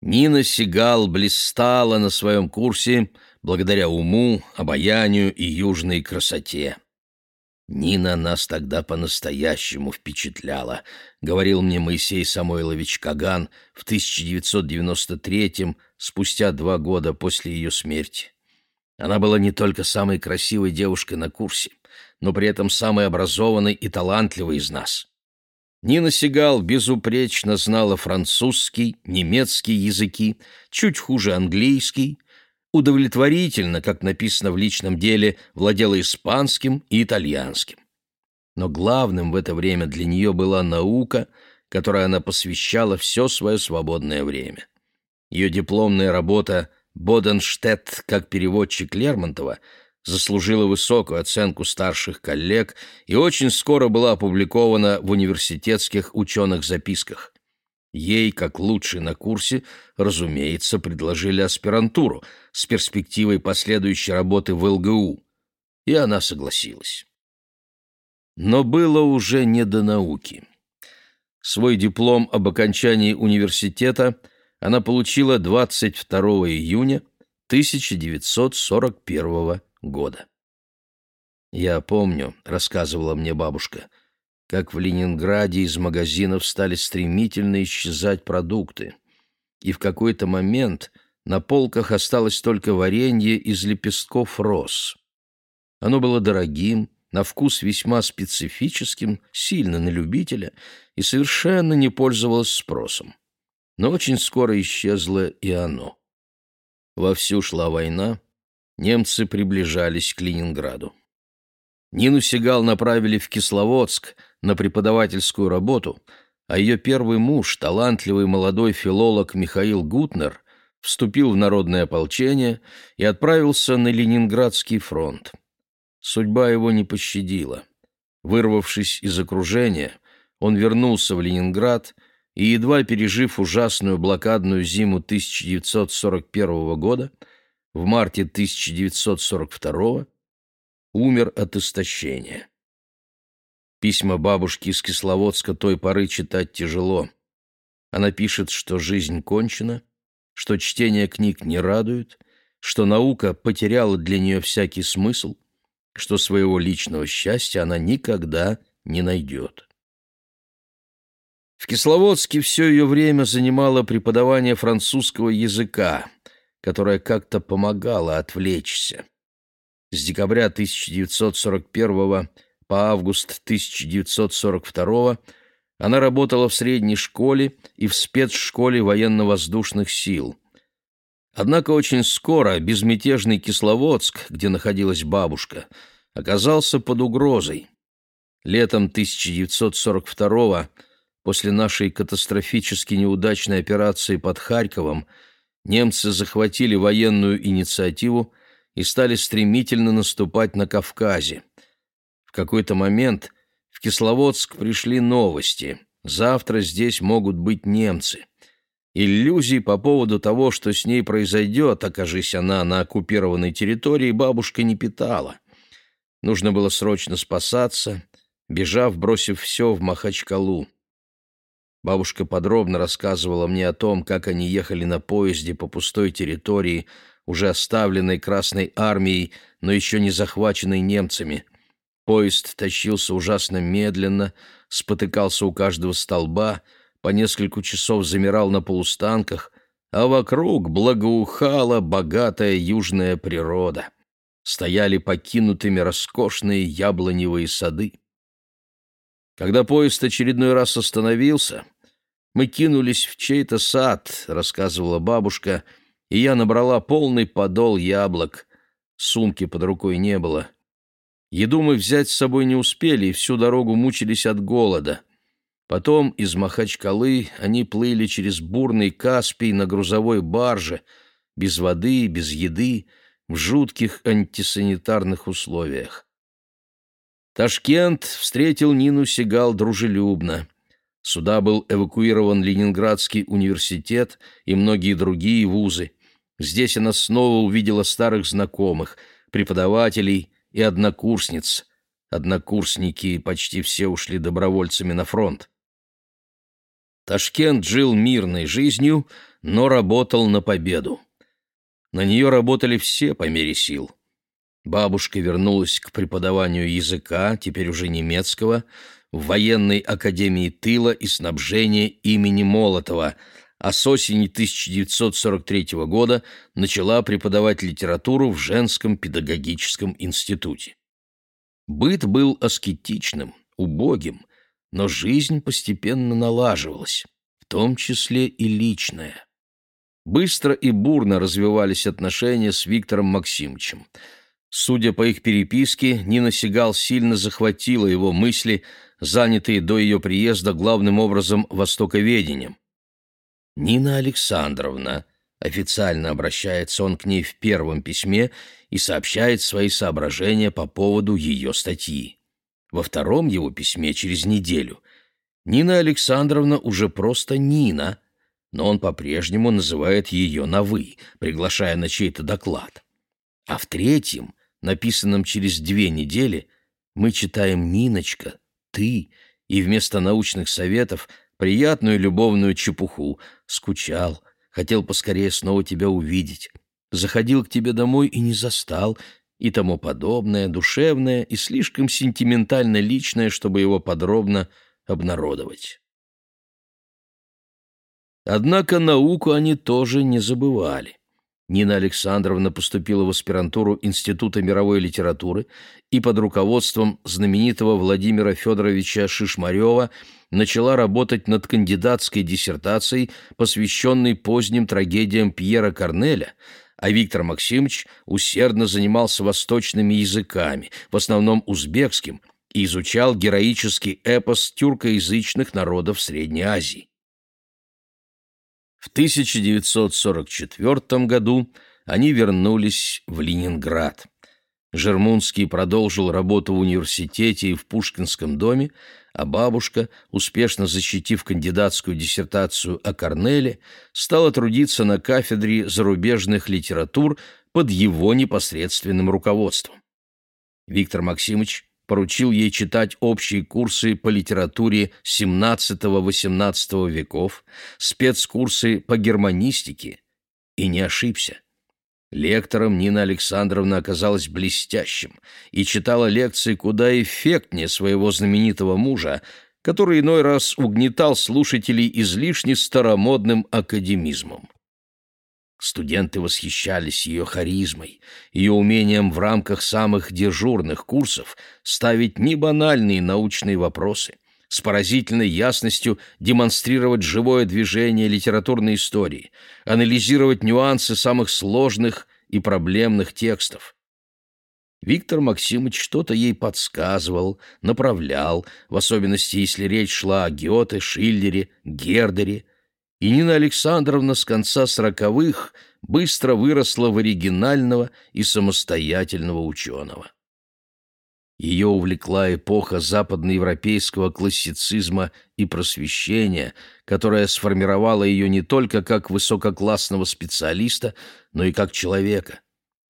S1: Нина Сигал блистала на своем курсе благодаря уму, обаянию и южной красоте. Нина нас тогда по-настоящему впечатляла, говорил мне Моисей Самойлович Каган в 1993-м, спустя два года после ее смерти. Она была не только самой красивой девушкой на курсе, но при этом самой образованной и талантливой из нас. Нина Сигал безупречно знала французский, немецкий языки, чуть хуже английский, удовлетворительно, как написано в личном деле, владела испанским и итальянским. Но главным в это время для нее была наука, которой она посвящала все свое свободное время. Ее дипломная работа «Боденштедт как переводчик Лермонтова» заслужила высокую оценку старших коллег и очень скоро была опубликована в университетских ученых записках. Ей, как лучшей на курсе, разумеется, предложили аспирантуру с перспективой последующей работы в ЛГУ, и она согласилась. Но было уже не до науки. Свой диплом об окончании университета она получила 22 июня 1941 года. «Я помню», — рассказывала мне бабушка, — как в Ленинграде из магазинов стали стремительно исчезать продукты. И в какой-то момент на полках осталось только варенье из лепестков роз. Оно было дорогим, на вкус весьма специфическим, сильно на любителя и совершенно не пользовалось спросом. Но очень скоро исчезло и оно. Вовсю шла война, немцы приближались к Ленинграду. Нину Сигал направили в Кисловодск на преподавательскую работу, а ее первый муж, талантливый молодой филолог Михаил Гутнер, вступил в народное ополчение и отправился на Ленинградский фронт. Судьба его не пощадила. Вырвавшись из окружения, он вернулся в Ленинград и, едва пережив ужасную блокадную зиму 1941 года, в марте 1942 умер от истощения. Письма бабушки из Кисловодска той поры читать тяжело. Она пишет, что жизнь кончена, что чтение книг не радует, что наука потеряла для нее всякий смысл, что своего личного счастья она никогда не найдет. В Кисловодске все ее время занимало преподавание французского языка, которое как-то помогало отвлечься. С декабря 1941 по август 1942 она работала в средней школе и в спецшколе военно-воздушных сил. Однако очень скоро безмятежный Кисловодск, где находилась бабушка, оказался под угрозой. Летом 1942 после нашей катастрофически неудачной операции под Харьковом, немцы захватили военную инициативу и стали стремительно наступать на Кавказе. В какой-то момент в Кисловодск пришли новости. Завтра здесь могут быть немцы. Иллюзий по поводу того, что с ней произойдет, окажись она на оккупированной территории, бабушка не питала. Нужно было срочно спасаться, бежав, бросив все в Махачкалу. Бабушка подробно рассказывала мне о том, как они ехали на поезде по пустой территории, уже оставленной Красной армией, но еще не захваченной немцами. Поезд тащился ужасно медленно, спотыкался у каждого столба, по несколько часов замирал на полустанках, а вокруг благоухала богатая южная природа. Стояли покинутыми роскошные яблоневые сады. Когда поезд очередной раз остановился, мы кинулись в чей-то сад, рассказывала бабушка, и я набрала полный подол яблок. Сумки под рукой не было. Еду мы взять с собой не успели и всю дорогу мучились от голода. Потом из Махачкалы они плыли через бурный Каспий на грузовой барже, без воды, без еды, в жутких антисанитарных условиях. Ташкент встретил Нину Сигал дружелюбно. Сюда был эвакуирован Ленинградский университет и многие другие вузы. Здесь она снова увидела старых знакомых, преподавателей и однокурсниц. Однокурсники почти все ушли добровольцами на фронт. Ташкент жил мирной жизнью, но работал на победу. На нее работали все по мере сил. Бабушка вернулась к преподаванию языка, теперь уже немецкого, в военной академии тыла и снабжения имени Молотова, а с осени 1943 года начала преподавать литературу в женском педагогическом институте. Быт был аскетичным, убогим, но жизнь постепенно налаживалась, в том числе и личная. Быстро и бурно развивались отношения с Виктором Максимовичем. Судя по их переписке, Нина Сигал сильно захватила его мысли, занятые до ее приезда главным образом востоковедением. «Нина Александровна», официально обращается он к ней в первом письме и сообщает свои соображения по поводу ее статьи. Во втором его письме через неделю Нина Александровна уже просто Нина, но он по-прежнему называет ее на «вы», приглашая на чей-то доклад. А в третьем, написанном через две недели, мы читаем «Ниночка», «ты» и вместо научных советов приятную любовную чепуху. Скучал, хотел поскорее снова тебя увидеть. Заходил к тебе домой и не застал, и тому подобное, душевное и слишком сентиментально личное, чтобы его подробно обнародовать. Однако науку они тоже не забывали. Нина Александровна поступила в аспирантуру Института мировой литературы и под руководством знаменитого Владимира Федоровича Шишмарева начала работать над кандидатской диссертацией, посвященной поздним трагедиям Пьера Корнеля, а Виктор Максимович усердно занимался восточными языками, в основном узбекским, и изучал героический эпос тюркоязычных народов Средней Азии. В 1944 году они вернулись в Ленинград. Жермунский продолжил работу в университете и в Пушкинском доме, а бабушка, успешно защитив кандидатскую диссертацию о Корнеле, стала трудиться на кафедре зарубежных литератур под его непосредственным руководством. Виктор Максимович поручил ей читать общие курсы по литературе XVII-XVIII веков, спецкурсы по германистике, и не ошибся. Лектором Нина Александровна оказалась блестящим и читала лекции куда эффектнее своего знаменитого мужа, который иной раз угнетал слушателей излишне старомодным академизмом. Студенты восхищались ее харизмой, ее умением в рамках самых дежурных курсов ставить не банальные научные вопросы, с поразительной ясностью демонстрировать живое движение литературной истории, анализировать нюансы самых сложных и проблемных текстов. Виктор Максимович что-то ей подсказывал, направлял, в особенности, если речь шла о Гёте, Шиллере, Гердере, и Нина Александровна с конца сороковых быстро выросла в оригинального и самостоятельного ученого. Ее увлекла эпоха западноевропейского классицизма и просвещения, которая сформировала ее не только как высококлассного специалиста, но и как человека.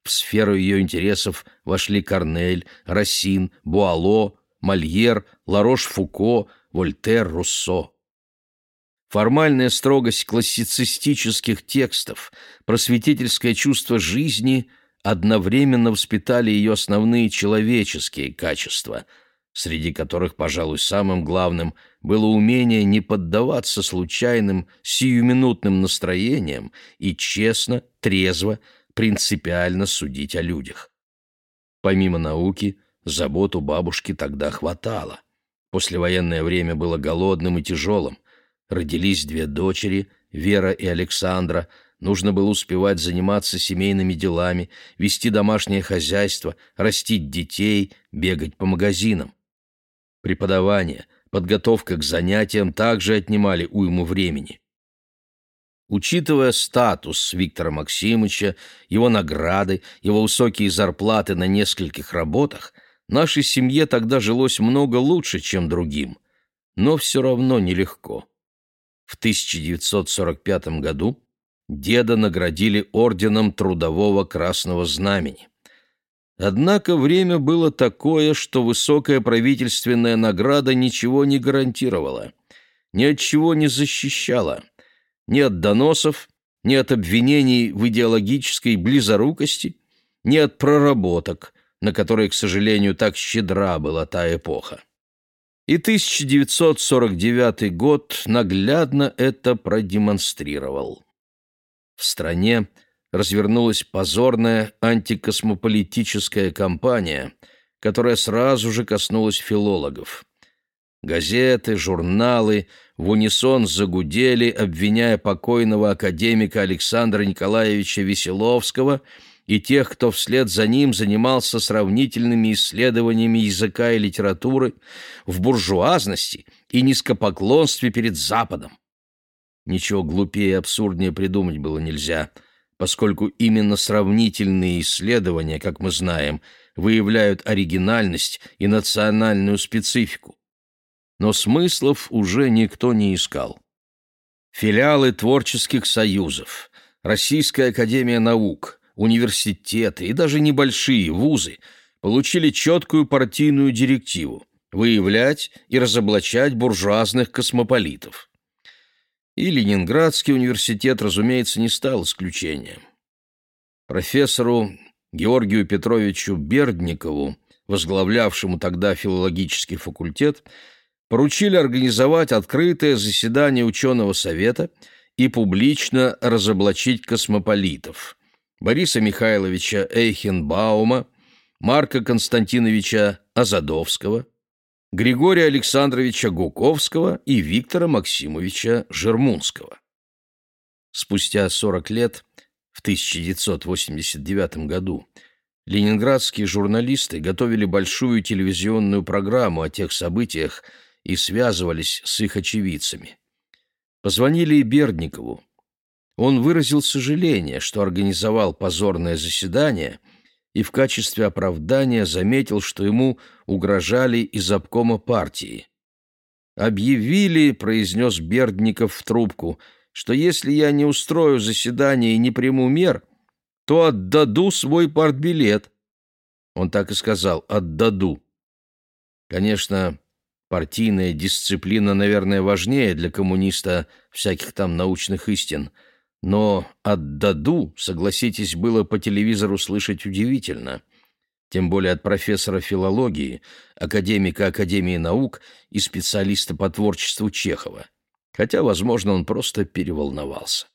S1: В сферу ее интересов вошли Корнель, Рассин, Буало, Мольер, Ларош-Фуко, Вольтер, Руссо. Формальная строгость классицистических текстов, просветительское чувство жизни одновременно воспитали ее основные человеческие качества, среди которых, пожалуй, самым главным было умение не поддаваться случайным, сиюминутным настроениям и честно, трезво, принципиально судить о людях. Помимо науки, забот у бабушки тогда хватало. Послевоенное время было голодным и тяжелым. Родились две дочери, Вера и Александра. Нужно было успевать заниматься семейными делами, вести домашнее хозяйство, растить детей, бегать по магазинам. Преподавание, подготовка к занятиям также отнимали уйму времени. Учитывая статус Виктора Максимовича, его награды, его высокие зарплаты на нескольких работах, нашей семье тогда жилось много лучше, чем другим, но все равно нелегко. В 1945 году деда наградили орденом Трудового Красного Знамени. Однако время было такое, что высокая правительственная награда ничего не гарантировала, ни от чего не защищала – ни от доносов, ни от обвинений в идеологической близорукости, ни от проработок, на которые, к сожалению, так щедра была та эпоха. И 1949 год наглядно это продемонстрировал. В стране развернулась позорная антикосмополитическая кампания, которая сразу же коснулась филологов. Газеты, журналы в унисон загудели, обвиняя покойного академика Александра Николаевича Веселовского и тех, кто вслед за ним занимался сравнительными исследованиями языка и литературы в буржуазности и низкопоклонстве перед Западом. Ничего глупее и абсурднее придумать было нельзя, поскольку именно сравнительные исследования, как мы знаем, выявляют оригинальность и национальную специфику но смыслов уже никто не искал. Филиалы творческих союзов, Российская академия наук, университеты и даже небольшие вузы получили четкую партийную директиву выявлять и разоблачать буржуазных космополитов. И Ленинградский университет, разумеется, не стал исключением. Профессору Георгию Петровичу Бердникову, возглавлявшему тогда филологический факультет, поручили организовать открытое заседание ученого совета и публично разоблачить космополитов Бориса Михайловича Эйхенбаума, Марка Константиновича Азадовского, Григория Александровича Гуковского и Виктора Максимовича Жермунского. Спустя 40 лет, в 1989 году, ленинградские журналисты готовили большую телевизионную программу о тех событиях, и связывались с их очевидцами. Позвонили и Бердникову. Он выразил сожаление, что организовал позорное заседание и в качестве оправдания заметил, что ему угрожали из обкома партии. «Объявили», — произнес Бердников в трубку, «что если я не устрою заседание и не приму мер, то отдаду свой партбилет». Он так и сказал «отдаду». Конечно, Партийная дисциплина, наверное, важнее для коммуниста всяких там научных истин. Но «отдаду», согласитесь, было по телевизору слышать удивительно. Тем более от профессора филологии, академика Академии наук и специалиста по творчеству Чехова. Хотя, возможно, он просто переволновался.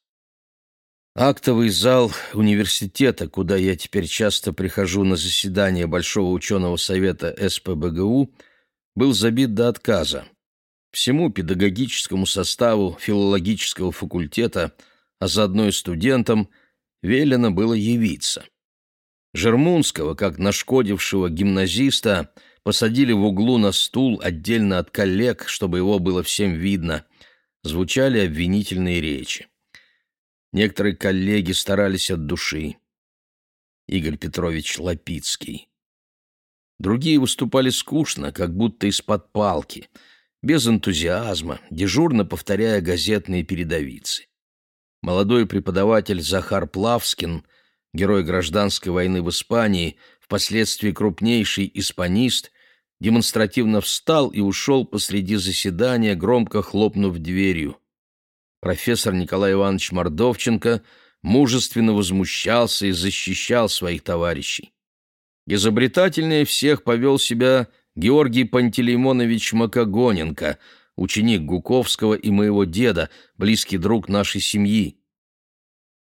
S1: Актовый зал университета, куда я теперь часто прихожу на заседание Большого ученого совета СПБГУ – был забит до отказа. Всему педагогическому составу филологического факультета, а заодно и студентам, велено было явиться. Жермунского, как нашкодившего гимназиста, посадили в углу на стул отдельно от коллег, чтобы его было всем видно. Звучали обвинительные речи. Некоторые коллеги старались от души. Игорь Петрович Лапицкий. Другие выступали скучно, как будто из-под палки, без энтузиазма, дежурно повторяя газетные передовицы. Молодой преподаватель Захар Плавскин, герой гражданской войны в Испании, впоследствии крупнейший испанист, демонстративно встал и ушел посреди заседания, громко хлопнув дверью. Профессор Николай Иванович Мордовченко мужественно возмущался и защищал своих товарищей. Изобретательнее всех повел себя Георгий Пантелеймонович Макогоненко, ученик Гуковского и моего деда, близкий друг нашей семьи.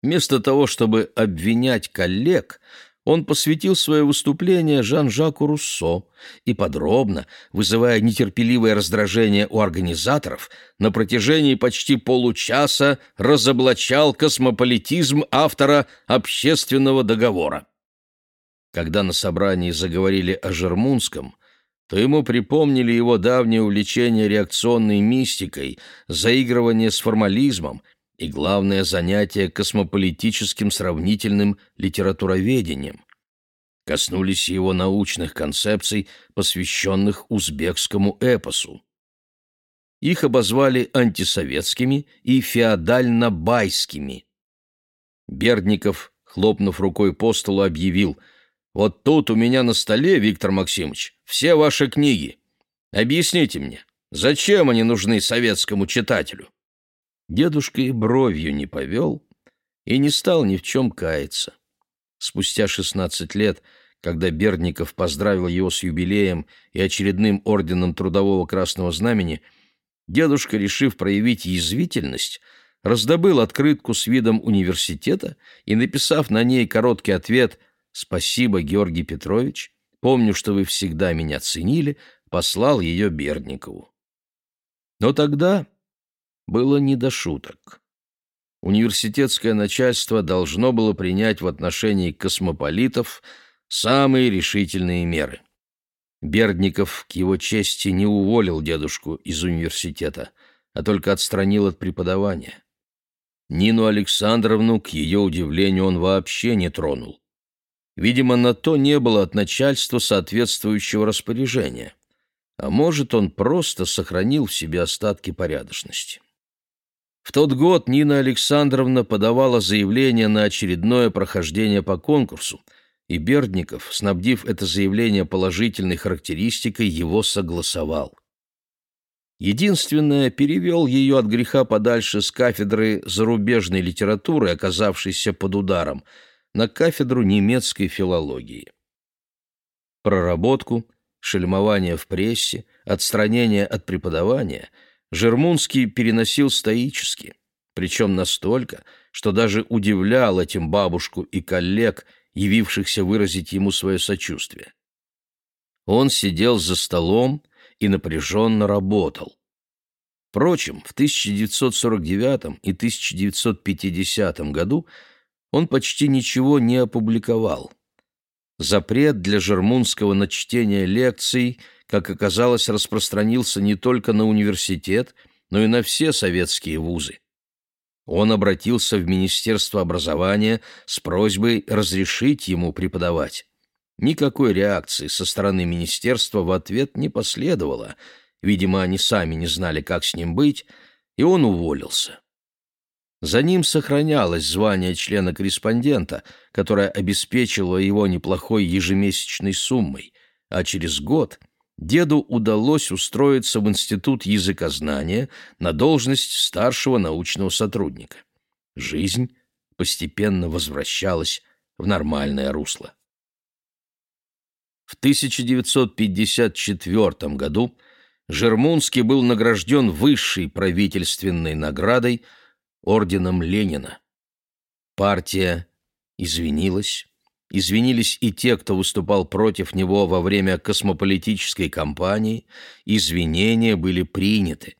S1: Вместо того, чтобы обвинять коллег, он посвятил свое выступление Жан-Жаку Руссо и подробно, вызывая нетерпеливое раздражение у организаторов, на протяжении почти получаса разоблачал космополитизм автора общественного договора. Когда на собрании заговорили о Жермунском, то ему припомнили его давнее увлечение реакционной мистикой, заигрывание с формализмом и главное занятие космополитическим сравнительным литературоведением. Коснулись его научных концепций, посвященных узбекскому эпосу. Их обозвали антисоветскими и феодально-байскими. Бердников, хлопнув рукой по столу, объявил «Вот тут у меня на столе, Виктор Максимович, все ваши книги. Объясните мне, зачем они нужны советскому читателю?» Дедушка и бровью не повел и не стал ни в чем каяться. Спустя шестнадцать лет, когда Бердников поздравил его с юбилеем и очередным орденом Трудового Красного Знамени, дедушка, решив проявить язвительность, раздобыл открытку с видом университета и, написав на ней короткий ответ «Спасибо, Георгий Петрович, помню, что вы всегда меня ценили», послал ее Бердникову. Но тогда было не до шуток. Университетское начальство должно было принять в отношении космополитов самые решительные меры. Бердников к его чести не уволил дедушку из университета, а только отстранил от преподавания. Нину Александровну, к ее удивлению, он вообще не тронул. Видимо, на то не было от начальства соответствующего распоряжения. А может, он просто сохранил в себе остатки порядочности. В тот год Нина Александровна подавала заявление на очередное прохождение по конкурсу, и Бердников, снабдив это заявление положительной характеристикой, его согласовал. Единственное, перевел ее от греха подальше с кафедры зарубежной литературы, оказавшейся под ударом, на кафедру немецкой филологии. Проработку, шельмование в прессе, отстранение от преподавания – Жермунский переносил стоически, причем настолько, что удивлял удивлял этим бабушку и коллег, явившихся выразить ему свое сочувствие. Он сидел за столом и напряженно работал. Впрочем, в 1949 и 1950 году он почти ничего не опубликовал. Запрет для Жермунского на чтение лекций – как оказалось, распространился не только на университет, но и на все советские вузы. Он обратился в Министерство образования с просьбой разрешить ему преподавать. Никакой реакции со стороны министерства в ответ не последовало. Видимо, они сами не знали, как с ним быть, и он уволился. За ним сохранялось звание члена-корреспондента, которое обеспечило его неплохой ежемесячной суммой, а через год – деду удалось устроиться в Институт языкознания на должность старшего научного сотрудника. Жизнь постепенно возвращалась в нормальное русло. В 1954 году Жермунский был награжден высшей правительственной наградой орденом Ленина. Партия извинилась, Извинились и те, кто выступал против него во время космополитической кампании, извинения были приняты.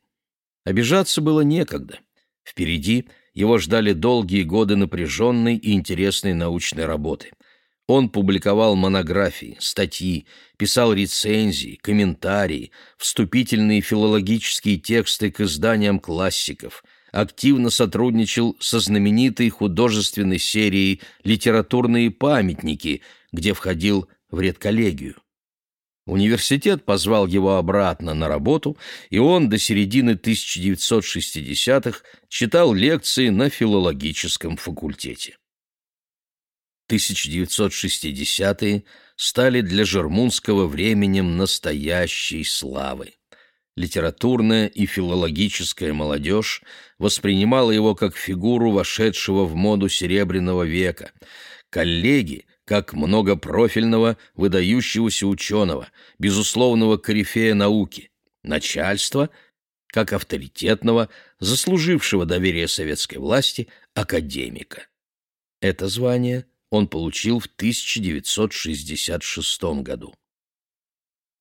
S1: Обижаться было некогда. Впереди его ждали долгие годы напряженной и интересной научной работы. Он публиковал монографии, статьи, писал рецензии, комментарии, вступительные филологические тексты к изданиям классиков – активно сотрудничал со знаменитой художественной серией «Литературные памятники», где входил в редколлегию. Университет позвал его обратно на работу, и он до середины 1960-х читал лекции на филологическом факультете. 1960-е стали для Жермунского временем настоящей славы литературная и филологическая молодежь воспринимала его как фигуру вошедшего в моду Серебряного века, коллеги – как многопрофильного, выдающегося ученого, безусловного корифея науки, начальство – как авторитетного, заслужившего доверия советской власти, академика. Это звание он получил в 1966 году.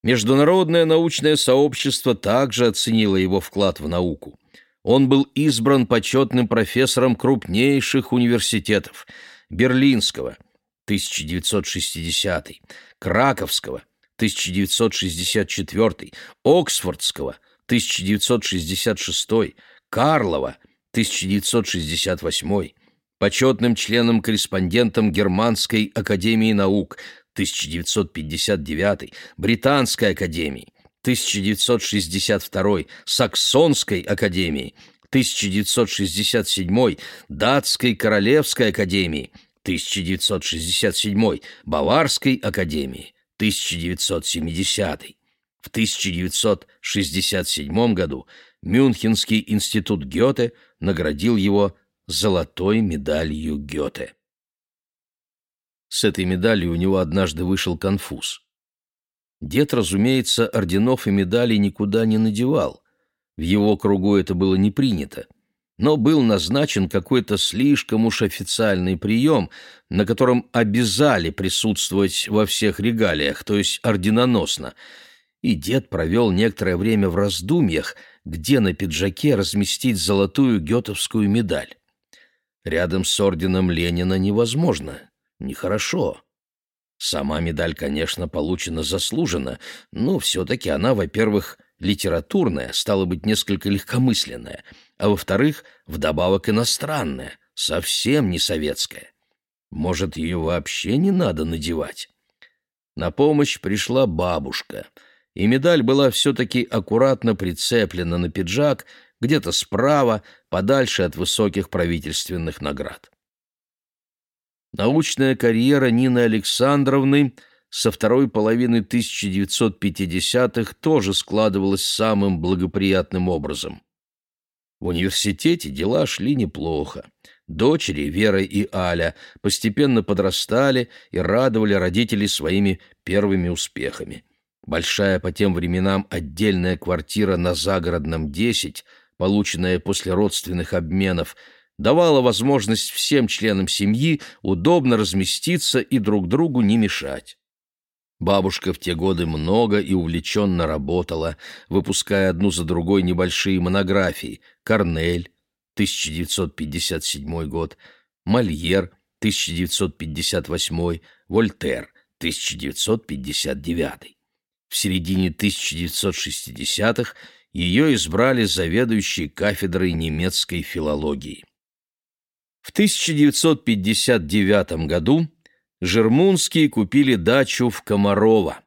S1: Международное научное сообщество также оценило его вклад в науку. Он был избран почетным профессором крупнейших университетов – Берлинского, 1960, Краковского, 1964, Оксфордского, 1966, Карлова, 1968, почетным членом-корреспондентом Германской академии наук 1959, Британской академии 1962, Саксонской академии 1967, Датской королевской академии 1967, Баварской академии 1970. В 1967 году Мюнхенский институт Гёте наградил его золотой медалью Гёте. С этой медалью у него однажды вышел конфуз. Дед, разумеется, орденов и медалей никуда не надевал. В его кругу это было не принято. Но был назначен какой-то слишком уж официальный прием, на котором обязали присутствовать во всех регалиях, то есть орденоносно. И дед провел некоторое время в раздумьях, где на пиджаке разместить золотую гетовскую медаль. Рядом с орденом Ленина невозможно, нехорошо. Сама медаль, конечно, получена заслуженно, но все-таки она, во-первых, литературная, стала быть, несколько легкомысленная, а во-вторых, вдобавок иностранная, совсем не советская. Может, ее вообще не надо надевать? На помощь пришла бабушка, и медаль была все-таки аккуратно прицеплена на пиджак, где-то справа, подальше от высоких правительственных наград. Научная карьера Нины Александровны со второй половины 1950-х тоже складывалась самым благоприятным образом. В университете дела шли неплохо. Дочери, Вера и Аля, постепенно подрастали и радовали родителей своими первыми успехами. Большая по тем временам отдельная квартира на Загородном 10 полученная после родственных обменов, давала возможность всем членам семьи удобно разместиться и друг другу не мешать. Бабушка в те годы много и увлеченно работала, выпуская одну за другой небольшие монографии «Корнель», 1957 год, «Мольер», 1958, «Вольтер», 1959. В середине 1960-х ее избрали заведующей кафедрой немецкой филологии. В 1959 году Жермунские купили дачу в Комарово.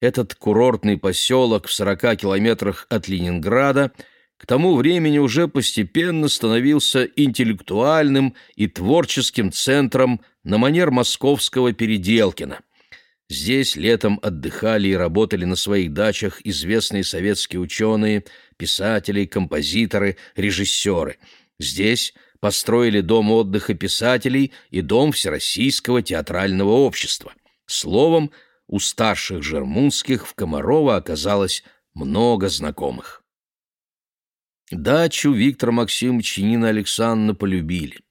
S1: Этот курортный поселок в 40 километрах от Ленинграда к тому времени уже постепенно становился интеллектуальным и творческим центром на манер московского Переделкина – Здесь летом отдыхали и работали на своих дачах известные советские ученые, писатели, композиторы, режиссеры. Здесь построили дом отдыха писателей и дом Всероссийского театрального общества. Словом, у старших жермунских в Комарово оказалось много знакомых. Дачу Виктор Максимович и Нина Александровна полюбили –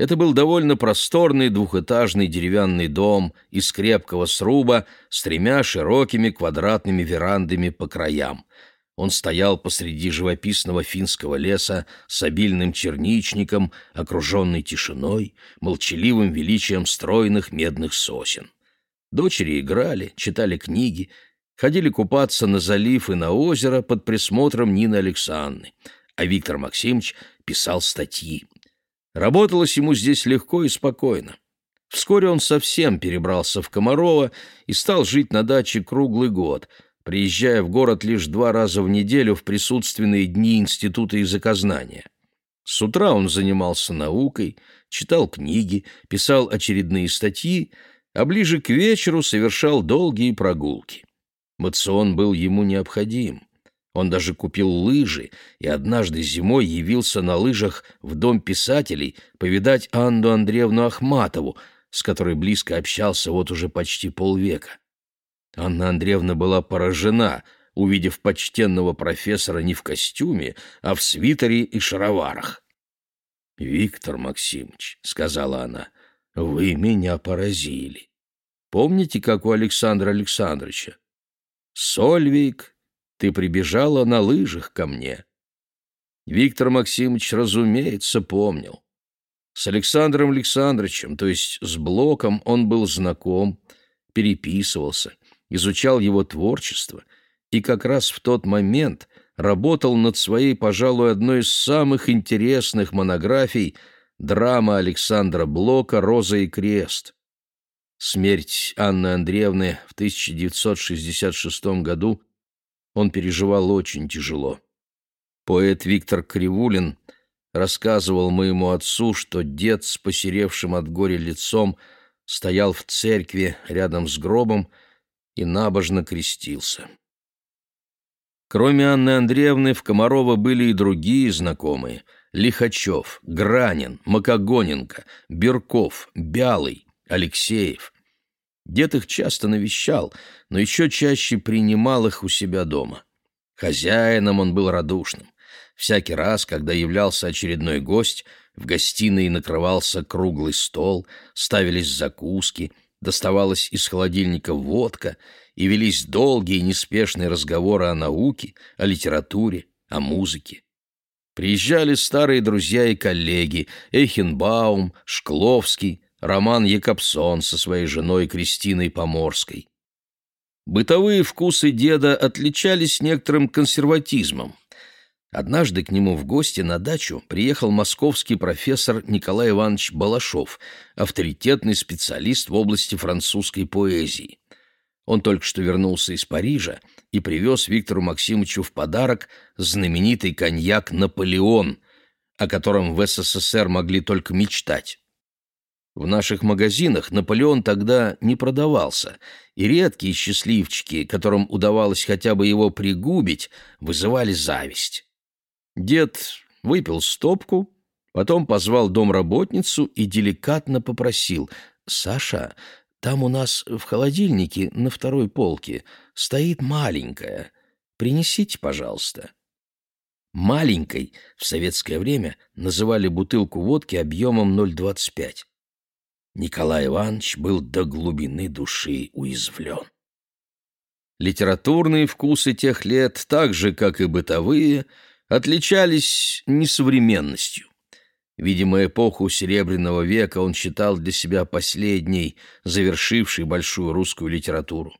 S1: это был довольно просторный двухэтажный деревянный дом из крепкого сруба с тремя широкими квадратными верандами по краям. Он стоял посреди живописного финского леса с обильным черничником, окруженный тишиной, молчаливым величием стройных медных сосен. Дочери играли, читали книги, ходили купаться на залив и на озеро под присмотром Нины Александры, а Виктор Максимович писал статьи. Работалось ему здесь легко и спокойно. Вскоре он совсем перебрался в Комарова и стал жить на даче круглый год, приезжая в город лишь два раза в неделю в присутственные дни Института языкознания. С утра он занимался наукой, читал книги, писал очередные статьи, а ближе к вечеру совершал долгие прогулки. Мацион был ему необходим. Он даже купил лыжи и однажды зимой явился на лыжах в Дом писателей повидать Анну Андреевну Ахматову, с которой близко общался вот уже почти полвека. Анна Андреевна была поражена, увидев почтенного профессора не в костюме, а в свитере и шароварах. «Виктор Максимович», — сказала она, — вы меня поразили. Помните, как у Александра Александровича? Сольвик, ты прибежала на лыжах ко мне. Виктор Максимович, разумеется, помнил. С Александром Александровичем, то есть с Блоком, он был знаком, переписывался, изучал его творчество и как раз в тот момент работал над своей, пожалуй, одной из самых интересных монографий «Драма Александра Блока «Роза и крест». Смерть Анны Андреевны в 1966 году он переживал очень тяжело. Поэт Виктор Кривулин рассказывал моему отцу, что дед с посеревшим от горя лицом стоял в церкви рядом с гробом и набожно крестился. Кроме Анны Андреевны, в Комарова были и другие знакомые — Лихачев, Гранин, Макогоненко, Бирков, Бялый, Алексеев. Дед их часто навещал, но еще чаще принимал их у себя дома. Хозяином он был радушным. Всякий раз, когда являлся очередной гость, в гостиной накрывался круглый стол, ставились закуски, доставалась из холодильника водка, и велись долгие неспешные разговоры о науке, о литературе, о музыке. Приезжали старые друзья и коллеги Эйхенбаум, Шкловский, Роман Якобсон со своей женой Кристиной Поморской. Бытовые вкусы деда отличались некоторым консерватизмом. Однажды к нему в гости на дачу приехал московский профессор Николай Иванович Балашов, авторитетный специалист в области французской поэзии. Он только что вернулся из Парижа и привез Виктору Максимовичу в подарок знаменитый коньяк «Наполеон», о котором в СССР могли только мечтать. В наших магазинах Наполеон тогда не продавался, и редкие счастливчики, которым удавалось хотя бы его пригубить, вызывали зависть. Дед выпил стопку, потом позвал домработницу и деликатно попросил «Саша, там у нас в холодильнике на второй полке стоит маленькая. Принесите, пожалуйста». Маленькой в советское время называли бутылку водки объемом 0,25. Николай Иванович был до глубины души уязвлен. Литературные вкусы тех лет, так же, как и бытовые – отличались несовременностью. Видимо, эпоху Серебряного века он считал для себя последней, завершившей большую русскую литературу.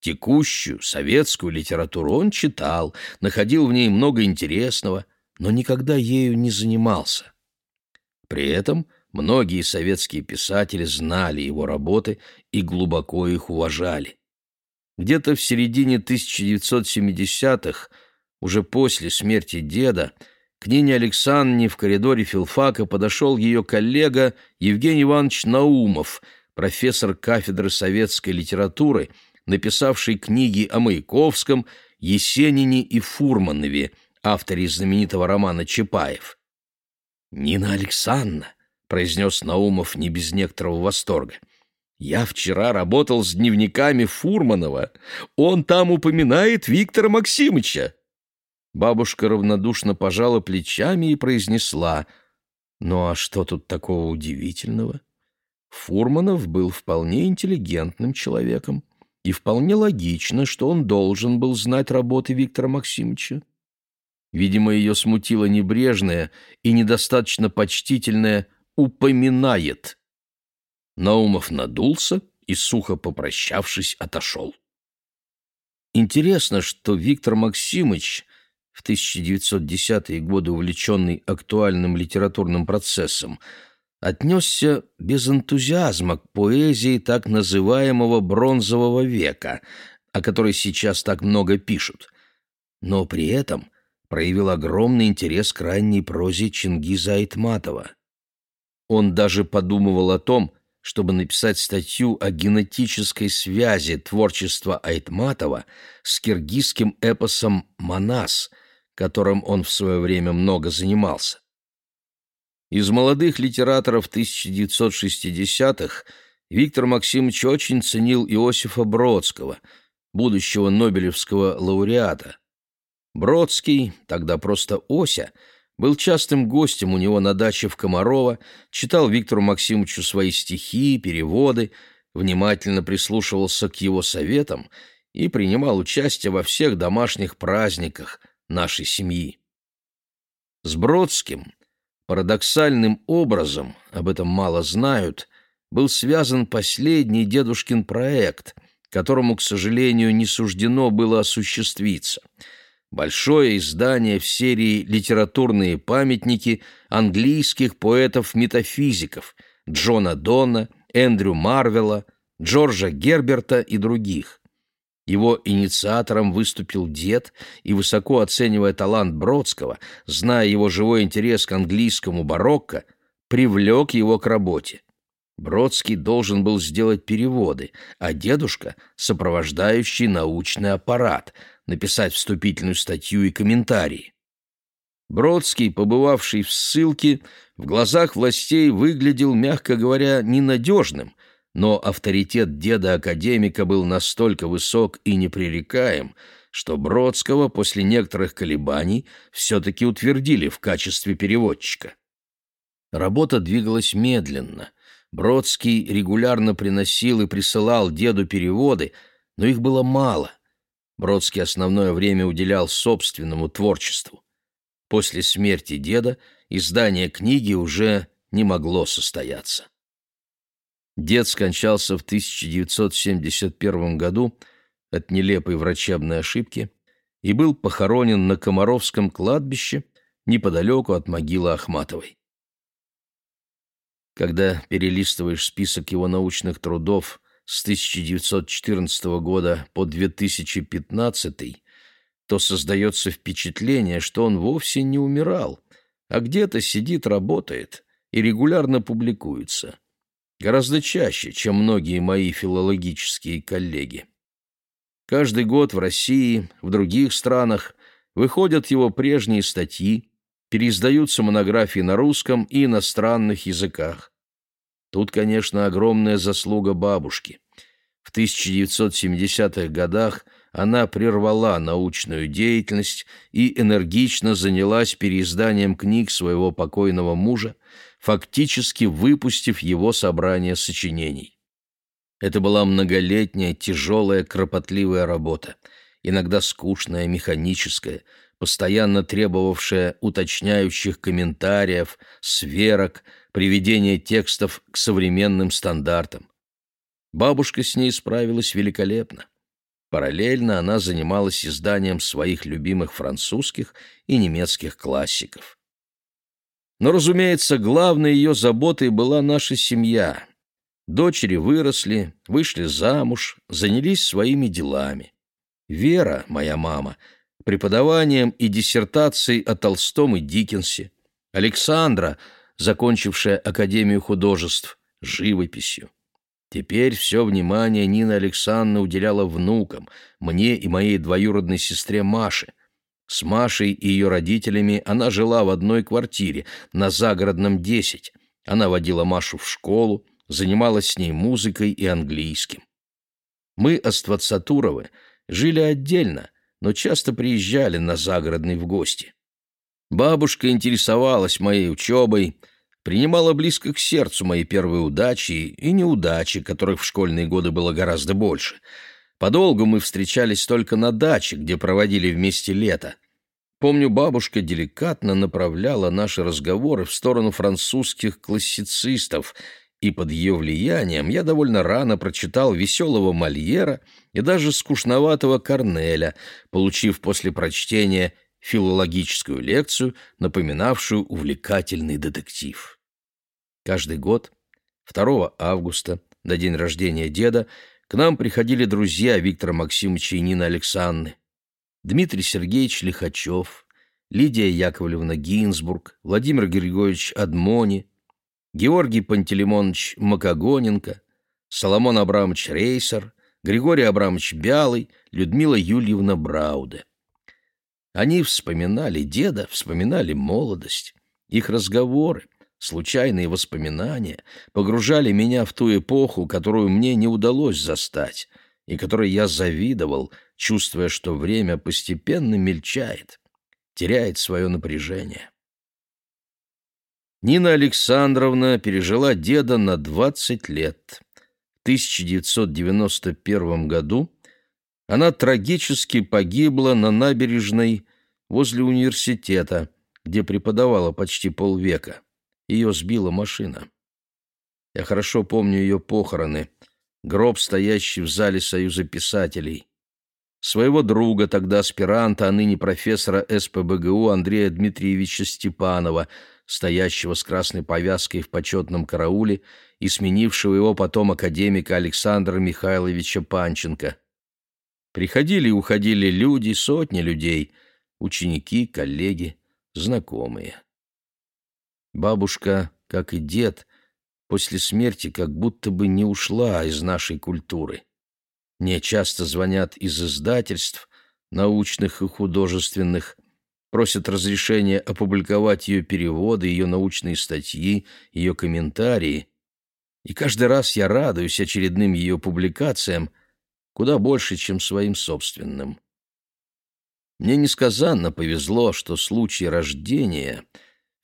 S1: Текущую советскую литературу он читал, находил в ней много интересного, но никогда ею не занимался. При этом многие советские писатели знали его работы и глубоко их уважали. Где-то в середине 1970-х уже после смерти деда, к Нине Александровне в коридоре филфака подошел ее коллега Евгений Иванович Наумов, профессор кафедры советской литературы, написавший книги о Маяковском, Есенине и Фурманове, авторе знаменитого романа «Чапаев». «Нина Александровна», — произнес Наумов не без некоторого восторга, — «я вчера работал с дневниками Фурманова. Он там упоминает Виктора Максимовича». Бабушка равнодушно пожала плечами и произнесла, «Ну а что тут такого удивительного?» Фурманов был вполне интеллигентным человеком, и вполне логично, что он должен был знать работы Виктора Максимовича. Видимо, ее смутило небрежное и недостаточно почтительное «упоминает». Наумов надулся и, сухо попрощавшись, отошел. Интересно, что Виктор Максимович в 1910-е годы увлеченный актуальным литературным процессом, отнесся без энтузиазма к поэзии так называемого «бронзового века», о которой сейчас так много пишут, но при этом проявил огромный интерес к ранней прозе Чингиза Айтматова. Он даже подумывал о том, чтобы написать статью о генетической связи творчества Айтматова с киргизским эпосом «Манас», которым он в свое время много занимался. Из молодых литераторов 1960-х Виктор Максимович очень ценил Иосифа Бродского, будущего Нобелевского лауреата. Бродский, тогда просто Ося, был частым гостем у него на даче в Комарово, читал Виктору Максимовичу свои стихи, переводы, внимательно прислушивался к его советам и принимал участие во всех домашних праздниках нашей семьи. С Бродским парадоксальным образом, об этом мало знают, был связан последний дедушкин проект, которому, к сожалению, не суждено было осуществиться — большое издание в серии «Литературные памятники» английских поэтов-метафизиков Джона Дона, Эндрю Марвелла, Джорджа Герберта и других. Его инициатором выступил дед и, высоко оценивая талант Бродского, зная его живой интерес к английскому барокко, привлек его к работе. Бродский должен был сделать переводы, а дедушка — сопровождающий научный аппарат, написать вступительную статью и комментарии. Бродский, побывавший в ссылке, в глазах властей выглядел, мягко говоря, ненадежным, но авторитет деда-академика был настолько высок и непререкаем, что Бродского после некоторых колебаний все-таки утвердили в качестве переводчика. Работа двигалась медленно. Бродский регулярно приносил и присылал деду переводы, но их было мало. Бродский основное время уделял собственному творчеству. После смерти деда издание книги уже не могло состояться. Дед скончался в 1971 году от нелепой врачебной ошибки и был похоронен на Комаровском кладбище неподалеку от могилы Ахматовой. Когда перелистываешь список его научных трудов с 1914 года по 2015, то создается впечатление, что он вовсе не умирал, а где-то сидит, работает и регулярно публикуется. Гораздо чаще, чем многие мои филологические коллеги. Каждый год в России, в других странах выходят его прежние статьи, переиздаются монографии на русском и иностранных языках. Тут, конечно, огромная заслуга бабушки. В 1970-х годах она прервала научную деятельность и энергично занялась переизданием книг своего покойного мужа, фактически выпустив его собрание сочинений. Это была многолетняя, тяжелая, кропотливая работа, иногда скучная, механическая, постоянно требовавшая уточняющих комментариев, сверок, приведения текстов к современным стандартам. Бабушка с ней справилась великолепно. Параллельно она занималась изданием своих любимых французских и немецких классиков. Но, разумеется, главной ее заботой была наша семья. Дочери выросли, вышли замуж, занялись своими делами. Вера, моя мама, преподаванием и диссертацией о Толстом и Диккенсе, Александра, закончившая Академию художеств, живописью. Теперь все внимание Нина Александровна уделяла внукам, мне и моей двоюродной сестре Маше. С Машей и ее родителями она жила в одной квартире на Загородном 10. Она водила Машу в школу, занималась с ней музыкой и английским. Мы, Аствацатуровы, жили отдельно, но часто приезжали на загородный в гости. Бабушка интересовалась моей учебой, принимала близко к сердцу мои первые удачи и неудачи, которых в школьные годы было гораздо больше. Подолгу мы встречались только на даче, где проводили вместе лето. Помню, бабушка деликатно направляла наши разговоры в сторону французских классицистов — и под ее влиянием я довольно рано прочитал веселого Мольера и даже скучноватого Корнеля, получив после прочтения филологическую лекцию, напоминавшую увлекательный детектив. Каждый год, 2 августа, на день рождения деда, к нам приходили друзья Виктора Максимовича и Нины Александры. Дмитрий Сергеевич Лихачев, Лидия Яковлевна Гинзбург, Владимир Григорьевич Адмони, Георгий Пантелеймонович Макогоненко, Соломон Абрамович Рейсер, Григорий Абрамович Бялый, Людмила Юльевна Брауде. Они вспоминали деда, вспоминали молодость. Их разговоры, случайные воспоминания погружали меня в ту эпоху, которую мне не удалось застать, и которой я завидовал, чувствуя, что время постепенно мельчает, теряет свое напряжение. Нина Александровна пережила деда на 20 лет. В 1991 году она трагически погибла на набережной возле университета, где преподавала почти полвека. Ее сбила машина. Я хорошо помню ее похороны, гроб, стоящий в зале Союза писателей. Своего друга, тогда аспиранта, а ныне профессора СПБГУ Андрея Дмитриевича Степанова, стоящего с красной повязкой в почетном карауле и сменившего его потом академика Александра Михайловича Панченко. Приходили и уходили люди, сотни людей, ученики, коллеги, знакомые. Бабушка, как и дед, после смерти как будто бы не ушла из нашей культуры. Мне часто звонят из издательств, научных и художественных, просят разрешения опубликовать ее переводы, ее научные статьи, ее комментарии. И каждый раз я радуюсь очередным ее публикациям, куда больше, чем своим собственным. Мне несказанно повезло, что случай рождения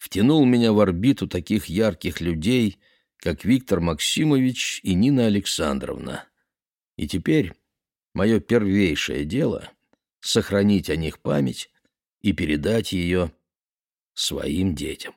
S1: втянул меня в орбиту таких ярких людей, как Виктор Максимович и Нина Александровна. И теперь мое первейшее дело — сохранить о них память и передать ее своим детям.